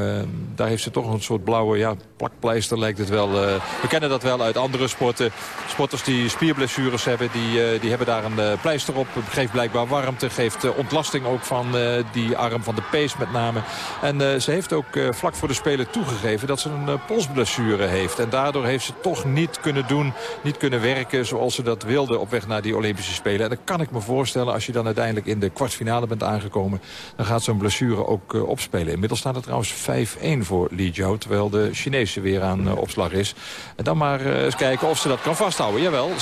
daar heeft ze toch een soort blauwe ja, plakpleister lijkt het wel. we kennen dat wel uit andere sporten. Sporters die spierblessures hebben, die, die hebben daar een pleister op. Geeft blijkbaar warmte, geeft ontlasting ook van die arm, van de pees met name. En ze heeft ook vlak voor de Spelen toegegeven dat ze een polsblessure heeft. En daardoor heeft ze toch niet kunnen doen, niet kunnen werken zoals ze dat wilde op weg naar die Olympische Spelen. En dan kan ik me voorstellen, als je dan uiteindelijk in de kwartfinale bent aangekomen, dan gaat zo'n blessure ook opspelen. Inmiddels staat het trouwens 5-1 voor Li Jiao, terwijl de Chinese weer aan opslag is. En dan maar eens kijken of ze dat kan vasthouden. Jawel, 6-1.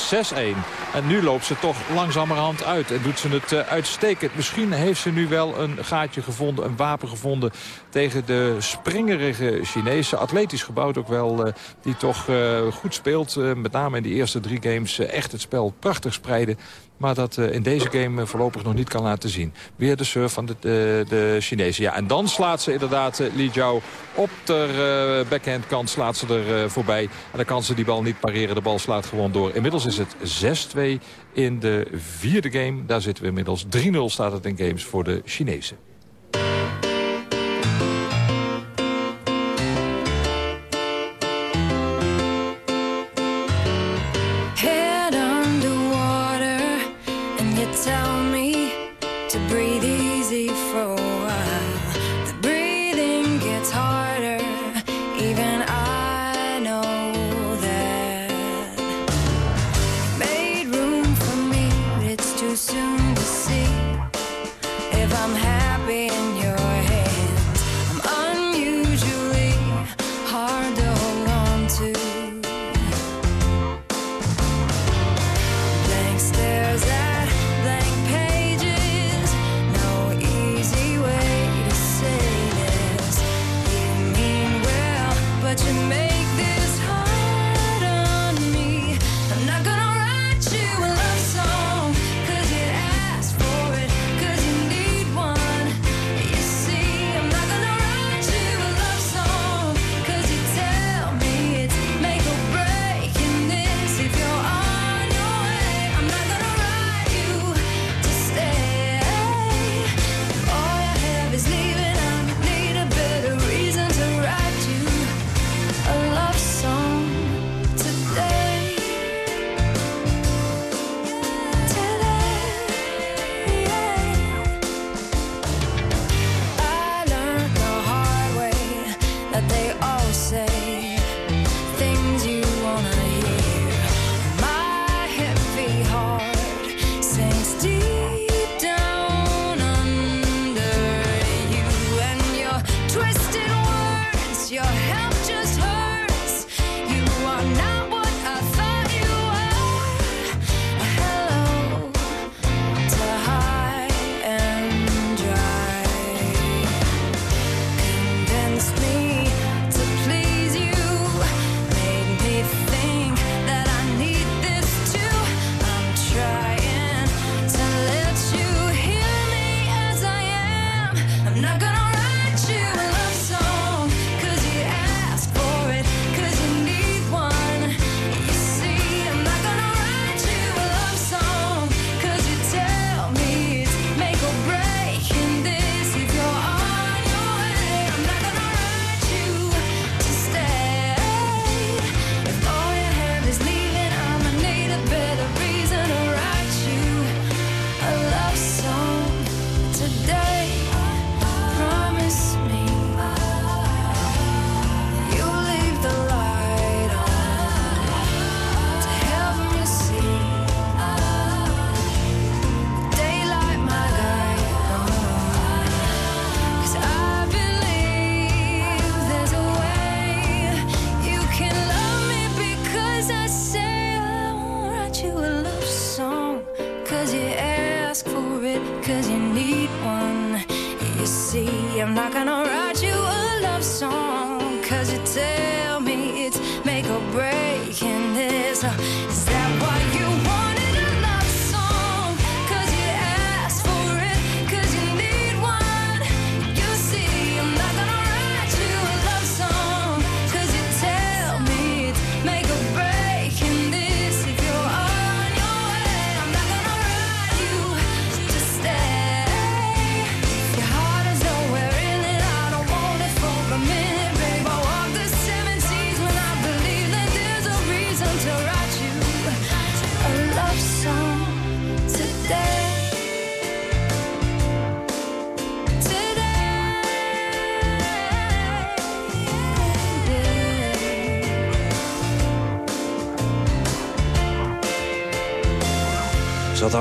En nu loopt ze toch langzamerhand uit en doet ze het uitstekend. Misschien heeft ze nu wel een gaatje gevonden, een wapen gevonden tegen de springerige Chinese. Atletisch gebouwd ook wel, die toch goed speelt. Met name in die eerste drie games echt het spel prachtig spreiden. Maar dat in deze game voorlopig nog niet kan laten zien. Weer de surf van de, de, de Chinezen. Ja, en dan slaat ze inderdaad Li Jiao op de backhandkant slaat ze er voorbij. En dan kan ze die bal niet pareren. De bal slaat gewoon door. Inmiddels is het 6-2 in de vierde game. Daar zitten we inmiddels. 3-0 staat het in games voor de Chinezen.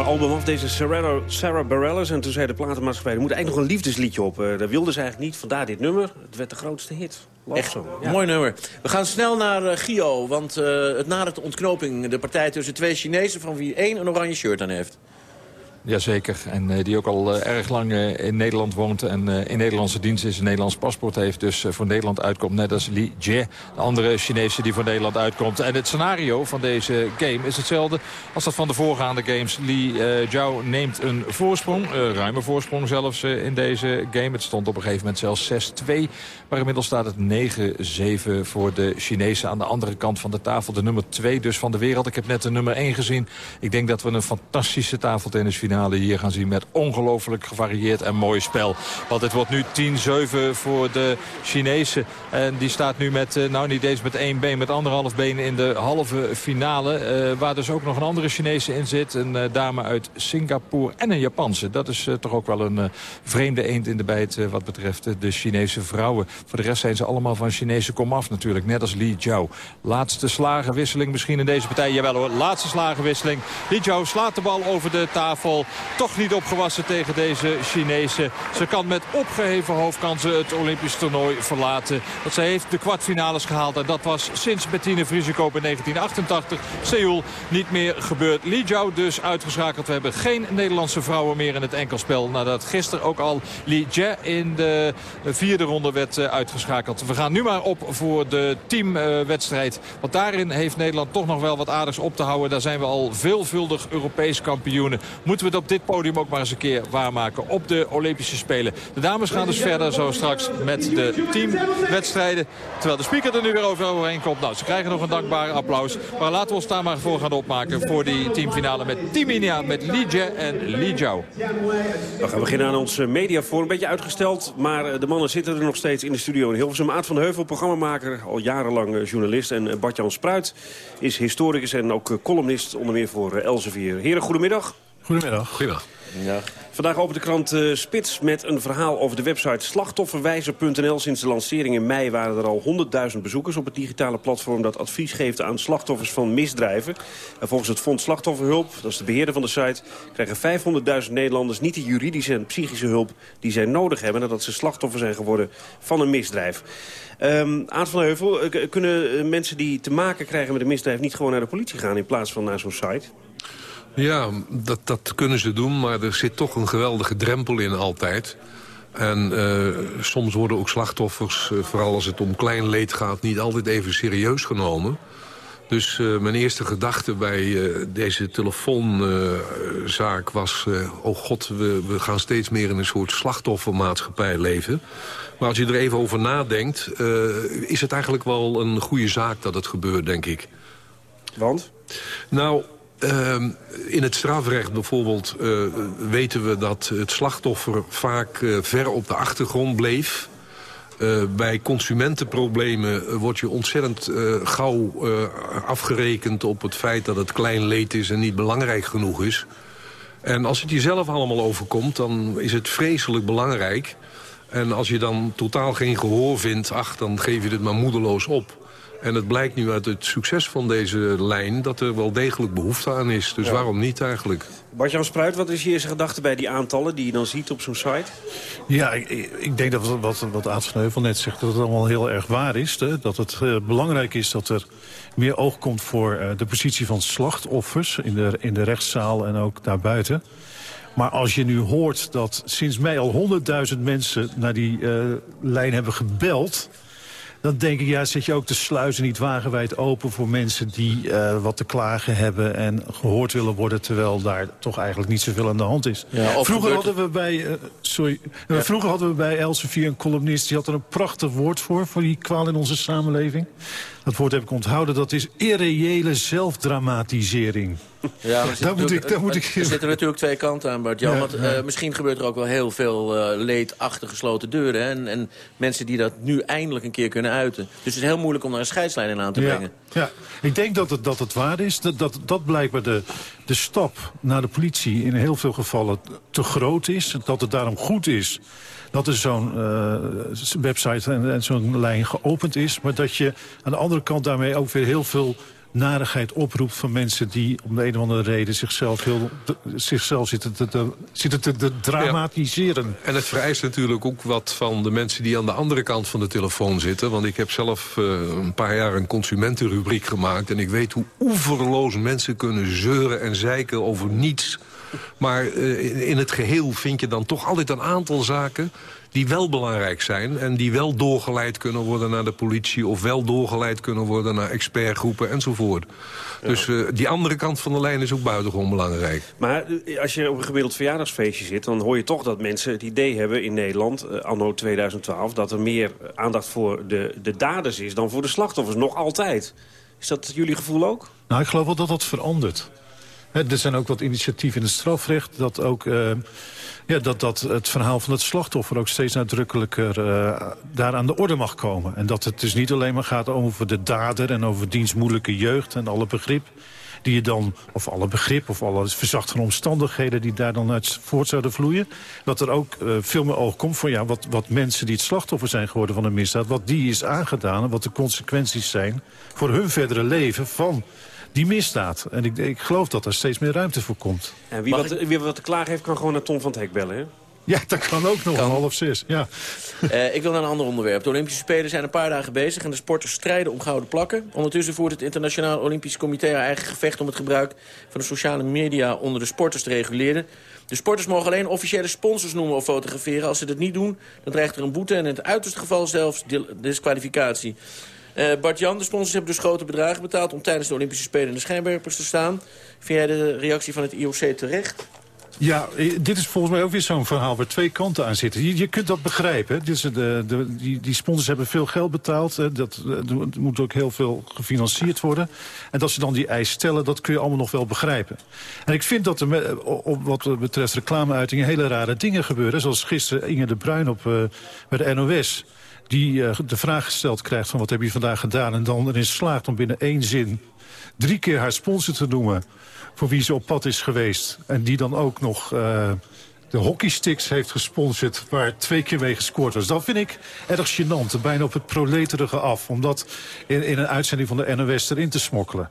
Album af, deze Sarah, Sarah Bareilles. En toen zei de platenmaatschappij, er moet eigenlijk nog een liefdesliedje op. Uh, dat wilde ze eigenlijk niet, vandaar dit nummer. Het werd de grootste hit. Love Echt, song. mooi nummer. We gaan snel naar uh, Gio, want uh, het nadert de ontknoping. De partij tussen twee Chinezen van wie één een oranje shirt aan heeft. Jazeker. En uh, die ook al uh, erg lang uh, in Nederland woont en in Nederlandse dienst is. Een Nederlands paspoort heeft. Dus voor Nederland uitkomt. Net als Li Jie, de andere Chinese die voor Nederland uitkomt. En het scenario van deze game is hetzelfde als dat van de voorgaande games. Li Jiao neemt een voorsprong. ruime voorsprong zelfs in deze game. Het stond op een gegeven moment zelfs 6-2. Maar inmiddels staat het 9-7 voor de Chinezen aan de andere kant van de tafel. De nummer 2 dus van de wereld. Ik heb net de nummer 1 gezien. Ik denk dat we een fantastische tafeltennisfinale hier gaan zien met ongelooflijk gevarieerd en mooi spel. Want het wordt nu 10-7 voor de Chinezen. En die staat nu met, nou niet eens met één been, met anderhalf been in de halve finale. Uh, waar dus ook nog een andere Chinese in zit. Een uh, dame uit Singapore en een Japanse. Dat is toch ook wel een vreemde eend in de bijt wat betreft de Chinese vrouwen. Voor de rest zijn ze allemaal van Chinese komaf natuurlijk. Net als Li Jiao. Laatste slagenwisseling misschien in deze partij. Jawel hoor, laatste slagenwisseling. Li Jiao slaat de bal over de tafel toch niet opgewassen tegen deze Chinezen. Ze kan met opgeheven hoofdkansen het Olympisch toernooi verlaten. Want zij heeft de kwartfinales gehaald. En dat was sinds Bettine Vriesekoop in 1988 Seoul niet meer gebeurd. Li Jiao dus uitgeschakeld. We hebben geen Nederlandse vrouwen meer in het enkelspel. Nadat gisteren ook al Li Jie in de vierde ronde werd uitgeschakeld. We gaan nu maar op voor de teamwedstrijd. Want daarin heeft Nederland toch nog wel wat aardigs op te houden. Daar zijn we al veelvuldig Europees kampioenen. Moeten we op dit podium ook maar eens een keer waarmaken op de Olympische Spelen. De dames gaan dus verder zo straks met de teamwedstrijden. Terwijl de speaker er nu weer overheen komt. Nou, ze krijgen nog een dankbaar applaus. Maar laten we ons daar maar voor gaan opmaken voor die teamfinale met Team India, met Li Jie en Li Jiao. We gaan beginnen aan ons mediaforum. Een beetje uitgesteld, maar de mannen zitten er nog steeds in de studio in Hilversum. Aad van Heuvel, programmamaker, al jarenlang journalist. En Bart-Jan Spruit is historicus en ook columnist, onder meer voor Elsevier. Heren, goedemiddag. Goedemiddag. Goedemiddag. Ja. Vandaag opent de krant uh, Spits met een verhaal over de website slachtofferwijzer.nl. Sinds de lancering in mei waren er al 100.000 bezoekers op het digitale platform... dat advies geeft aan slachtoffers van misdrijven. En volgens het Fonds Slachtofferhulp, dat is de beheerder van de site... krijgen 500.000 Nederlanders niet de juridische en psychische hulp die zij nodig hebben... nadat ze slachtoffer zijn geworden van een misdrijf. Um, Aad van Heuvel, uh, kunnen mensen die te maken krijgen met een misdrijf... niet gewoon naar de politie gaan in plaats van naar zo'n site? Ja, dat, dat kunnen ze doen, maar er zit toch een geweldige drempel in altijd. En uh, soms worden ook slachtoffers, uh, vooral als het om klein leed gaat... niet altijd even serieus genomen. Dus uh, mijn eerste gedachte bij deze telefoonzaak was... oh god, we, we gaan steeds meer in een soort slachtoffermaatschappij leven. Maar als je er even over nadenkt... is het eigenlijk wel een goede zaak dat het gebeurt, denk ik. Want? Nou, Uh, in het strafrecht bijvoorbeeld uh, weten we dat het slachtoffer vaak uh, ver op de achtergrond bleef. Uh, bij consumentenproblemen wordt je ontzettend gauw afgerekend op het feit dat het klein leed is en niet belangrijk genoeg is. En als het jezelf allemaal overkomt, dan is het vreselijk belangrijk. En als je dan totaal geen gehoor vindt, ach, dan geef je het maar moedeloos op. En het blijkt nu uit het succes van deze lijn... dat er wel degelijk behoefte aan is. Dus ja. waarom niet eigenlijk? Bart-Jan Spruit, wat is je eerste gedachte bij die aantallen... die je dan ziet op zo'n site? Ja, ik, ik denk dat wat, wat Aad van Heuvel net zegt... dat het allemaal heel erg waar is. Hè? Dat het uh, belangrijk is dat er meer oog komt voor uh, de positie van slachtoffers... In de, in de rechtszaal en ook daarbuiten. Maar als je nu hoort dat sinds mei al honderdduizend mensen... naar die uh, lijn hebben gebeld dan denk ik, ja, zet je ook de sluizen niet wagenwijd open... voor mensen die uh, wat te klagen hebben en gehoord willen worden... terwijl daar toch eigenlijk niet zoveel aan de hand is. Ja, vroeger, hadden we bij, uh, sorry, ja. vroeger hadden we bij Elsevier een columnist... die had er een prachtig woord voor, voor die kwaal in onze samenleving. Dat woord heb ik onthouden, dat is irreële zelfdramatisering. Ja, maar daar moet ik, daar moet ik... er zitten natuurlijk twee kanten aan, Bart. Jan, ja, want, uh, ja. misschien gebeurt er ook wel heel veel uh, leed achter gesloten deuren. Hè? En, en, mensen die dat nu eindelijk een keer kunnen uiten. Dus het is heel moeilijk om daar een scheidslijn in aan te brengen. Ja, ik denk dat het, dat het waar is. Dat, dat, dat blijkbaar de, de stap naar de politie in heel veel gevallen te groot is. Dat het daarom goed is dat er zo'n uh, website en zo'n lijn geopend is. Maar dat je aan de andere kant daarmee ook weer heel veel narigheid oproept van mensen die om de een of andere reden zichzelf, heel, zichzelf zitten te, te- zitten te, dramatiseren. En het vereist natuurlijk ook wat van de mensen die aan de andere kant van de telefoon zitten. Want ik heb zelf eh, een paar jaar een consumentenrubriek gemaakt. En ik weet hoe oeverloos mensen kunnen zeuren en zeiken over niets. Maar eh, in het geheel vind je dan toch altijd een aantal zaken die wel belangrijk zijn... en die wel doorgeleid kunnen worden naar de politie... of wel doorgeleid kunnen worden naar expertgroepen enzovoort. Dus eh, die andere kant van de lijn is ook buitengewoon belangrijk. Maar eh, als je op een gemiddeld verjaardagsfeestje zit... dan hoor je toch dat mensen het idee hebben in Nederland, eh, anno 2012... dat er meer aandacht voor de, de daders is dan voor de slachtoffers. Nog altijd. Is dat jullie gevoel ook? Nou, ik geloof wel dat dat verandert. Hè, er zijn ook wat initiatieven in het strafrecht... dat, ook, ja, dat, dat het verhaal van het slachtoffer ook steeds nadrukkelijker eh, daar aan de orde mag komen. En dat het dus niet alleen maar gaat over de dader... en over diens moeilijke jeugd en alle begrip die je dan, of alle begrip of alle verzachtende omstandigheden die daar dan uit voort zouden vloeien. Dat er ook eh, veel meer oog komt voor ja, wat, wat mensen die het slachtoffer zijn geworden van een misdaad, wat die is aangedaan en wat de consequenties zijn voor hun verdere leven van die misdaad. En ik, ik geloof dat er steeds meer ruimte voor komt. En wie wat, wie wat te klagen heeft, kan gewoon naar Tom van het Hek bellen, hè? Ja, dat kan ook nog om half zes. Ja. Eh, ik wil naar een ander onderwerp. De Olympische Spelen zijn een paar dagen bezig... en de sporters strijden om gouden plakken. Ondertussen voert het Internationaal Olympisch Comité... haar eigen gevecht om het gebruik van de sociale media... onder de sporters te reguleren. De sporters mogen alleen officiële sponsors noemen of fotograferen. Als ze dat niet doen, dan dreigt er een boete... en in het uiterste geval zelfs disqualificatie. Eh, Bart-Jan, de sponsors hebben dus grote bedragen betaald... om tijdens de Olympische Spelen in de schijnwerpers te staan. Vind jij de reactie van het IOC terecht? Ja, eh, dit is volgens mij ook weer zo'n verhaal waar twee kanten aan zitten. Je, kunt dat begrijpen. Dit is de, de, die, die sponsors hebben veel geld betaald. hè. Dat, eh, moet ook heel veel gefinancierd worden. En dat ze dan die eis stellen, dat kun je allemaal nog wel begrijpen. En ik vind dat er op, wat betreft reclameuitingen hele rare dingen gebeuren. Zoals gisteren Inge de Bruin op, eh, bij de NOS die eh, de vraag gesteld krijgt van wat heb je vandaag gedaan... en dan erin slaagt om binnen één zin drie keer haar sponsor te noemen... voor wie ze op pad is geweest. En die dan ook nog eh, de hockeysticks heeft gesponsord... waar twee keer mee gescoord was. Dat vind ik erg gênant, bijna op het proleterige af... om dat in, in een uitzending van de NOS erin te smokkelen.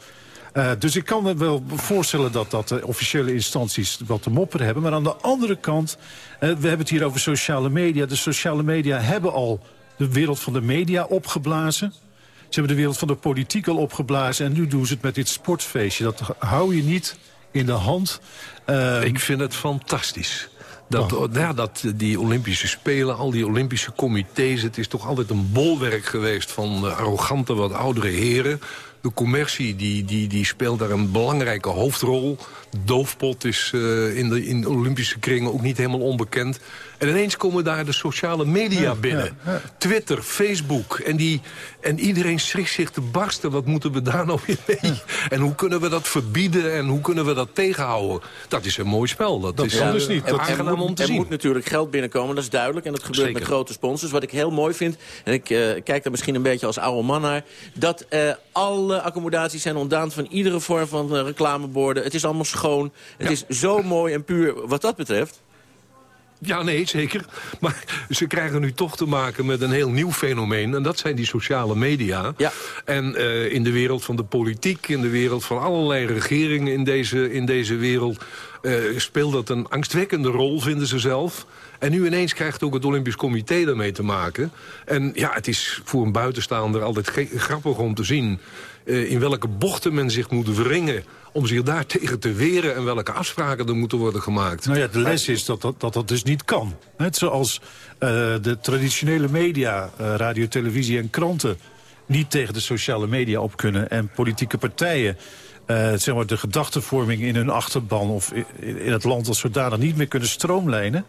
Eh, dus ik kan me wel voorstellen dat, dat de officiële instanties wat te mopperen hebben. Maar aan de andere kant, we hebben het hier over sociale media. De sociale media hebben al de wereld van de media opgeblazen. Ze hebben de wereld van de politiek al opgeblazen. En nu doen ze het met dit sportfeestje. Dat hou je niet in de hand. Eh, Ik vind het fantastisch. Dat, ja, dat die Olympische Spelen, al die Olympische comité's... het is toch altijd een bolwerk geweest van eh, arrogante, wat oudere heren. De commercie die, die, die speelt daar een belangrijke hoofdrol. Doofpot is eh, in, de, in de Olympische kringen ook niet helemaal onbekend. En ineens komen daar de sociale media binnen. Twitter, Facebook. En, die, en iedereen schrikt zich te barsten. Wat moeten we daar nou weer mee? En hoe kunnen we dat verbieden? En hoe kunnen we dat tegenhouden? Dat is een mooi spel. Dat, is Ja, eh, er- aangenaam er, om moet, te er zien. moet natuurlijk geld binnenkomen, dat is duidelijk. En dat gebeurt Zeker. met grote sponsors. Wat ik heel mooi vind, en ik eh, kijk daar misschien een beetje als oude man naar... dat eh, alle accommodaties zijn ontdaan van iedere vorm van reclameborden. Het is allemaal schoon. Het is zo mooi en puur wat dat betreft. Ja, nee, zeker. Maar ze krijgen nu toch te maken met een heel nieuw fenomeen. En dat zijn die sociale media. Ja. En eh, in de wereld van de politiek, in de wereld van allerlei regeringen in deze, in deze wereld... eh, speelt dat een angstwekkende rol, vinden ze zelf. En nu ineens krijgt ook het Olympisch Comité daarmee te maken. En ja, het is voor een buitenstaander altijd grappig om te zien... eh, in welke bochten men zich moet wringen om zich daar tegen te weren... en welke afspraken er moeten worden gemaakt. Nou ja, de les is dat dat, dat, dat dus niet kan. Net zoals eh, de traditionele media, eh, radio, televisie en kranten... niet tegen de sociale media op kunnen. En politieke partijen zeg maar de gedachtenvorming in hun achterban... of in, in het land als zodanig niet meer kunnen stroomlijnen...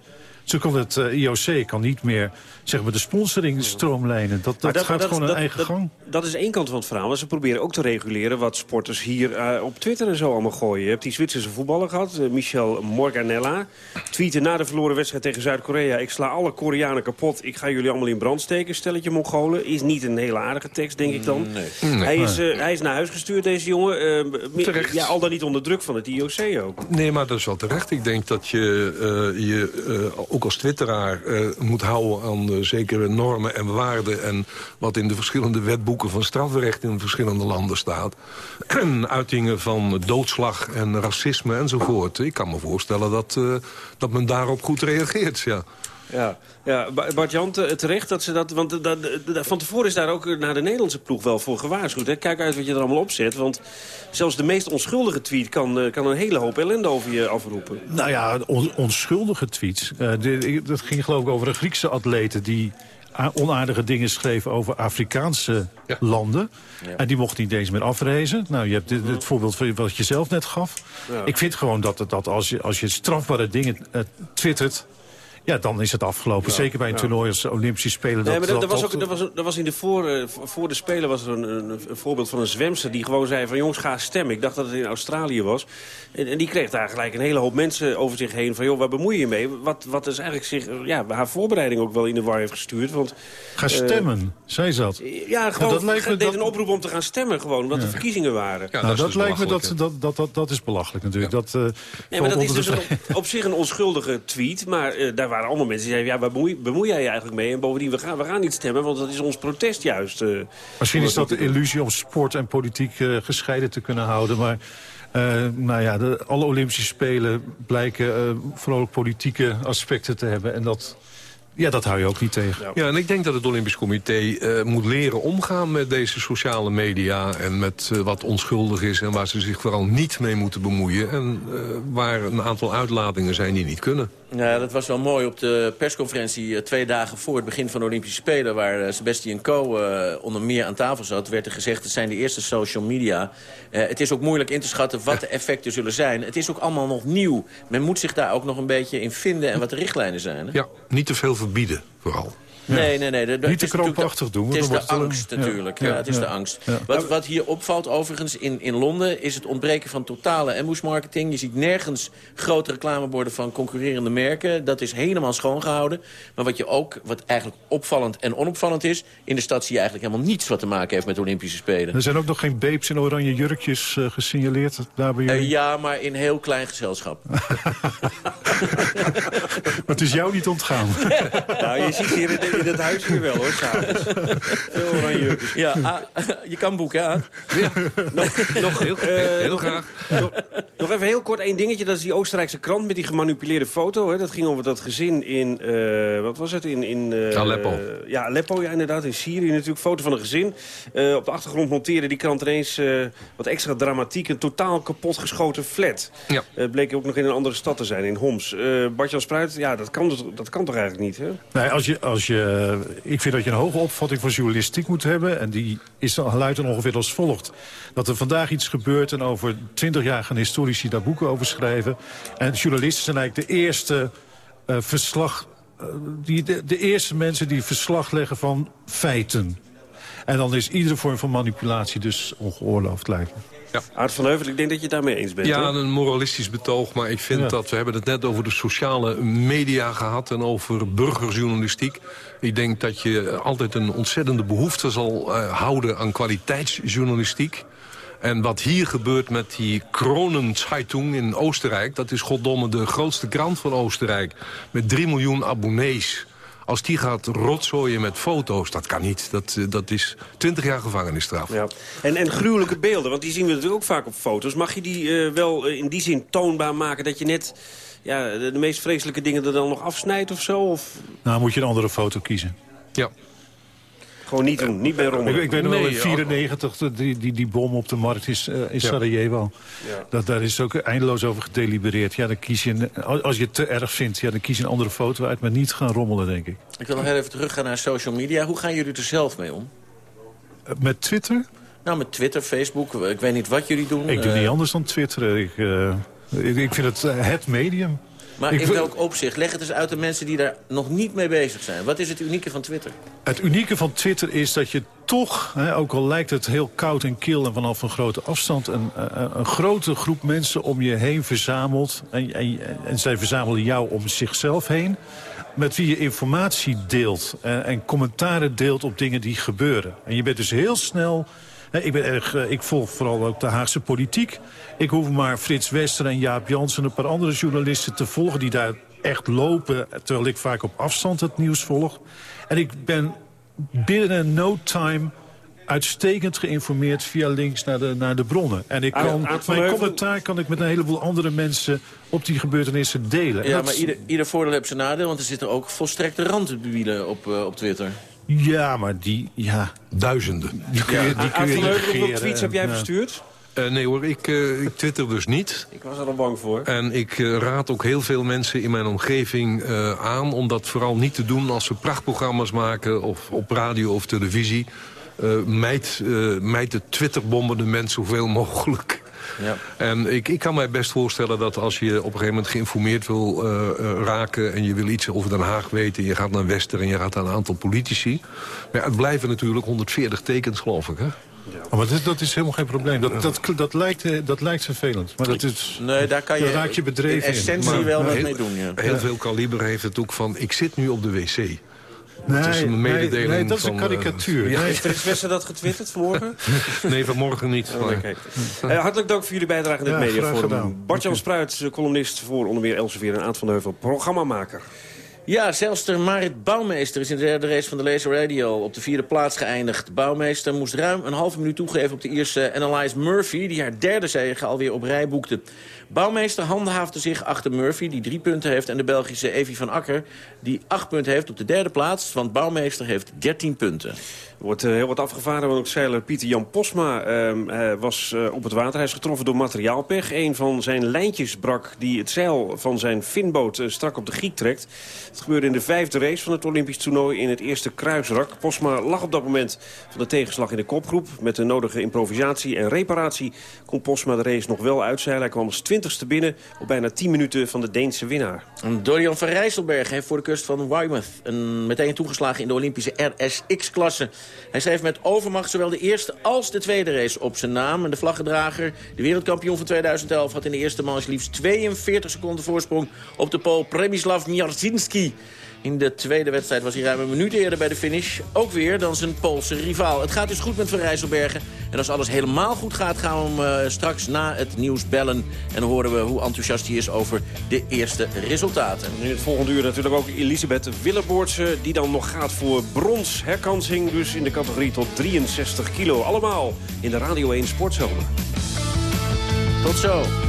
Zo kan het eh, IOC kan niet meer zeg maar, de sponsoring stroomlijnen. Dat, dat, gaat gewoon een eigen dat- gang. Dat is één kant van het verhaal. Maar ze proberen ook te reguleren wat sporters hier eh, op Twitter en zo allemaal gooien. Je hebt die Zwitserse voetballer gehad, eh, Michel Morganella. Tweette na de verloren wedstrijd tegen Zuid-Korea... ik sla alle Koreanen kapot, ik ga jullie allemaal in brand steken. Stelletje Mongolen. Is niet een hele aardige tekst, denk ik dan. Nee. Hij, is, eh, hij is naar huis gestuurd, deze jongen. eh, ja, al dan niet onder druk van het IOC ook. Nee, maar dat is wel terecht. Ik denk dat je, eh, je eh, als twitteraar eh, moet houden aan eh, zekere normen en waarden... en wat in de verschillende wetboeken van strafrecht in verschillende landen staat. En uitingen van doodslag en racisme enzovoort. Ik kan me voorstellen dat, eh, dat men daarop goed reageert, ja. Ja, ja Ba- Bart Jan, te- terecht dat ze dat... Want de- van tevoren is daar ook naar de Nederlandse ploeg wel voor gewaarschuwd. Hè? Kijk uit wat je er allemaal op zet. Want zelfs de meest onschuldige tweet kan, eh, kan een hele hoop ellende over je afroepen. Nou ja, on- onschuldige tweets. Eh, de- dat ging geloof ik over een Griekse atlete... die onaardige dingen schreef over Afrikaanse landen. Ja. En die mocht niet eens meer afreizen. Nou, je hebt dit, het voorbeeld van wat je zelf net gaf. Ja. Ik vind gewoon dat, het- dat als, je, als je strafbare dingen eh, twittert... Ja, dan is het afgelopen. Ja, Zeker bij een ja. toernooi als de Olympische Spelen. Nee, dat, maar dat- was ook, er was, er was in de voor, eh, voor de Spelen was er een, een, een voorbeeld van een zwemster... die gewoon zei van jongens, ga stemmen. Ik dacht dat het in Australië was. En, en die kreeg daar gelijk een hele hoop mensen over zich heen... van joh, waar bemoei je je mee? Wat, wat is eigenlijk zich, eh, ja, haar voorbereiding ook wel in de war heeft gestuurd. Want, Ga eh, stemmen, zei ze dat. ja, gewoon dat lijkt me deed dat- een oproep om te gaan stemmen gewoon, omdat Ja. de verkiezingen waren. nou, dat, lijkt me dat, dat, dat, dat, dat is belachelijk natuurlijk. Dat, eh, Nee, maar dat is dus op zich een onschuldige tweet. Maar eh, daar waren allemaal mensen die zeiden... ja, waar bemoei, bemoei jij je eigenlijk mee? En bovendien, we gaan, we gaan niet stemmen, want dat is ons protest juist. eh, Misschien is dat de illusie om sport en politiek eh, gescheiden te kunnen houden. Maar eh, nou ja, de, alle Olympische Spelen blijken eh, vooral ook politieke aspecten te hebben. En dat, ja, dat hou je ook niet tegen. Ja, en ik denk dat het Olympisch Comité eh, moet leren omgaan met deze sociale media... en met eh, wat onschuldig is en waar ze zich vooral niet mee moeten bemoeien... en eh, waar een aantal uitlatingen zijn die niet kunnen. Ja, dat was wel mooi op de persconferentie eh, twee dagen voor het begin van de Olympische Spelen... waar eh, Sebastian Coe eh, onder meer aan tafel zat, werd er gezegd... het zijn de eerste social media. Eh, het is ook moeilijk in te schatten wat de effecten zullen zijn. Het is ook allemaal nog nieuw. Men moet zich daar ook nog een beetje in vinden en wat de richtlijnen zijn. Hè? Ja, niet te veel verbieden, vooral. Nee, nee, nee. de- Niet te is natuurlijk krampachtig doen, Het want is de het angst natuurlijk. Ja, het is de angst. ja. Wat, wat hier opvalt overigens in, in Londen... is het ontbreken van totale embusmarketing. Je ziet nergens grote reclameborden van concurrerende merken. Dat is helemaal schoongehouden. Maar wat je ook, wat eigenlijk opvallend en onopvallend is... in de stad zie je eigenlijk helemaal niets wat te maken heeft met de Olympische Spelen. Er zijn ook nog geen babes in oranje jurkjes eh, gesignaleerd daar bij jullie. Eh, ja, maar in heel klein gezelschap. Maar het is jou niet ontgaan. Nou, je ziet hier in, het huis hier wel, hoor, s'avonds. Veel oranje. Ja, ah, je kan boeken, hè? nog, Heel- eh, heel nog- graag. Nog, nog even heel kort één dingetje. Dat is die Oostenrijkse krant met die gemanipuleerde foto. Hè. Dat ging over dat gezin in... eh, wat was het? In, in eh, Aleppo. ja, Aleppo, ja, inderdaad. In Syrië natuurlijk. Foto van een gezin. Eh, op de achtergrond monteerde die krant ineens eh, wat extra dramatiek. Een totaal kapotgeschoten flat. Ja. Eh, bleek ook nog in een andere stad te zijn, in Homs. Eh Bartjan Spruit, ja, dat kan, dus- dat kan toch eigenlijk niet, hè? Nee, als je, als je, ik vind dat je een hoge opvatting van journalistiek moet hebben. En die is, dan- luidt dan ongeveer als volgt. Dat er vandaag iets gebeurt en over twintig jaar gaan historici daar boeken over schrijven. En journalisten zijn eigenlijk de eerste eh, verslag... eh, die, de, de eerste mensen die verslag leggen van feiten. En dan is iedere vorm van manipulatie dus ongeoorloofd, lijkt me. Aart van Heuvel, ik denk dat je het daarmee eens bent, Ja, een moralistisch betoog. Maar ik vind Ja. dat, we hebben het net over de sociale media gehad... en over burgerjournalistiek. Ik denk dat je altijd een ontzettende behoefte zal eh, houden aan kwaliteitsjournalistiek. En wat hier gebeurt met die Kronenzeitung in Oostenrijk... dat is goddomme de grootste krant van Oostenrijk. Met 3 miljoen abonnees. Als die gaat rotzooien met foto's, dat kan niet. Dat, eh, dat is 20 jaar gevangenisstraf. Ja. En, en gruwelijke beelden, want die zien we natuurlijk ook vaak op foto's. Mag je die eh, wel in die zin toonbaar maken dat je net ja, de, de meest vreselijke dingen er dan nog afsnijdt of zo? Of Nou, moet je een andere foto kiezen. Ja. gewoon niet doen, niet bij Ik, rommelen? ik weet nog wel in ja. 94, de- die, die, die bom op de markt is, eh, in Sarajevo. Ja. Dat, daar is ook eindeloos over gedelibereerd. Ja, dan kies je een, als je het te erg vindt, ja, dan kies je een andere foto uit. Maar niet gaan rommelen, denk ik. Ik wil nog heel even teruggaan naar social media. Hoe gaan jullie er zelf mee om? Eh, Met Twitter? Nou, met Twitter, Facebook, ik weet niet wat jullie doen. Ik doe Eh, niet anders dan twitteren. Ik, eh, ik, vind het eh, het medium. Maar Ik in welk opzicht? Leg het eens uit de mensen die daar nog niet mee bezig zijn. Wat is het unieke van Twitter? Het unieke van Twitter is dat je toch, hè, ook al lijkt het heel koud en kil... en vanaf een grote afstand, een, een, een grote groep mensen om je heen verzamelt. En, en, en zij verzamelen jou om zichzelf heen. Met wie je informatie deelt en, en commentaren deelt op dingen die gebeuren. En je bent dus heel snel Nee, ik, ben erg, eh, ik volg vooral ook de Haagse politiek. Ik hoef maar Frits Wester en Jaap Jansen en een paar andere journalisten te volgen... die daar echt lopen, terwijl ik vaak op afstand het nieuws volg. En ik ben binnen no time uitstekend geïnformeerd via links naar de, naar de bronnen. En ik Aad- kan, mijn Heuvel- commentaar kan ik met een heleboel andere mensen op die gebeurtenissen delen. En Ja, dat maar ieder, ieder voordeel heeft zijn nadeel, want er zitten ook volstrekte randdebielen op, eh, op Twitter. Ja, maar die... Ja. Duizenden. Die kun je, die kun je negeren. Ja. Eh, nee hoor, ik, eh, ik twitter dus niet. Ik was er al bang voor. En ik eh, raad ook heel veel mensen in mijn omgeving eh, aan... om dat vooral niet te doen als ze prachtprogramma's maken... of op radio of televisie. Eh mijd, eh, mijd de Twitterbombardement zoveel mogelijk. Ja. En ik, ik kan mij best voorstellen dat als je op een gegeven moment geïnformeerd wil eh, eh, raken... en je wil iets over Den Haag weten, je gaat naar Wester en je gaat naar een aantal politici... Maar ja, het blijven natuurlijk 140 tekens, geloof ik, hè? Oh, maar dat, dat is helemaal geen probleem. Dat, dat, dat, lijkt, eh, dat lijkt vervelend. Maar dat is, Nee, daar kan je daar raak je bedreven in essentie in. Wel wat mee doen, ja. Heel veel kaliber heeft het ook van... ik zit nu op de wc. Is Nee, een nee, mededeling nee, dat is een van, eh, karikatuur. ja. Heeft Frits Wester dat getwitterd vanmorgen? nee, vanmorgen niet. Oh. Eh, hartelijk dank voor jullie bijdrage in het Ja, gedaan. Bart-Jan Spruit, columnist voor onder meer Elsevier en Aad van de Heuvel, programmamaker. Ja, zelfs de Marit Bouwmeester is in de derde race van de Laser Radio op de vierde plaats geëindigd. Bouwmeester moest ruim een halve minuut toegeven op de Ierse Annalise Murphy... die haar derde zege alweer op rij boekte. Bouwmeester handhaafde zich achter Murphy, die drie punten heeft... en de Belgische Evie van Akker, die acht punten heeft op de derde plaats... want Bouwmeester heeft dertien punten. Wordt eh, heel wat afgevaren, want ook zeiler Pieter Jan Posma ehm, eh, was eh, op het water. Hij is getroffen door materiaalpech. Een van zijn lijntjes brak die het zeil van zijn finboot strak op de giek trekt. Het gebeurde in de vijfde race van het Olympisch toernooi in het eerste kruisrak. Posma lag op dat moment van de tegenslag in de kopgroep. Met de nodige improvisatie en reparatie kon Posma de race nog wel uitzeilen. Hij kwam als twintigste binnen op bijna 10 minuten van de Deense winnaar. Dorian van Rijsselberg heeft voor de kust van Weymouth... Een, meteen toegeslagen in de Olympische RSX-klasse. Hij schreef met overmacht zowel de eerste als de tweede race op zijn naam. En de vlaggedrager, de wereldkampioen van 2011... had in de eerste manche liefst 42 seconden voorsprong... op de Pool Premislav Mjarzinski. In de tweede wedstrijd was hij ruim een minuut eerder bij de finish. Ook weer dan zijn Poolse rivaal. Het gaat dus goed met Van Rijsselbergen. En als alles helemaal goed gaat, gaan we hem eh, straks na het nieuws bellen. En dan horen we hoe enthousiast hij is over de eerste resultaten. En in het volgende uur natuurlijk ook Elisabeth Willeboortse... die dan nog gaat voor brons herkansing. Dus in de categorie tot 63 kilo. Allemaal in de Radio 1 Sportzomer. Tot zo.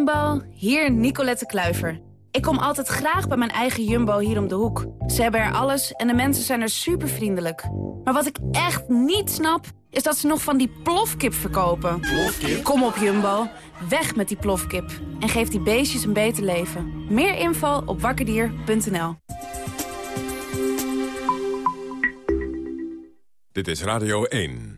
Jumbo, hier Nicolette Kluiver. Ik kom altijd graag bij mijn eigen Jumbo hier om de hoek. Ze hebben er alles en de mensen zijn er super vriendelijk. Maar wat ik echt niet snap, is dat ze nog van die plofkip verkopen. Kom op Jumbo, weg met die plofkip. En geef die beestjes een beter leven. Meer info op wakkerdier.nl Dit is Radio 1.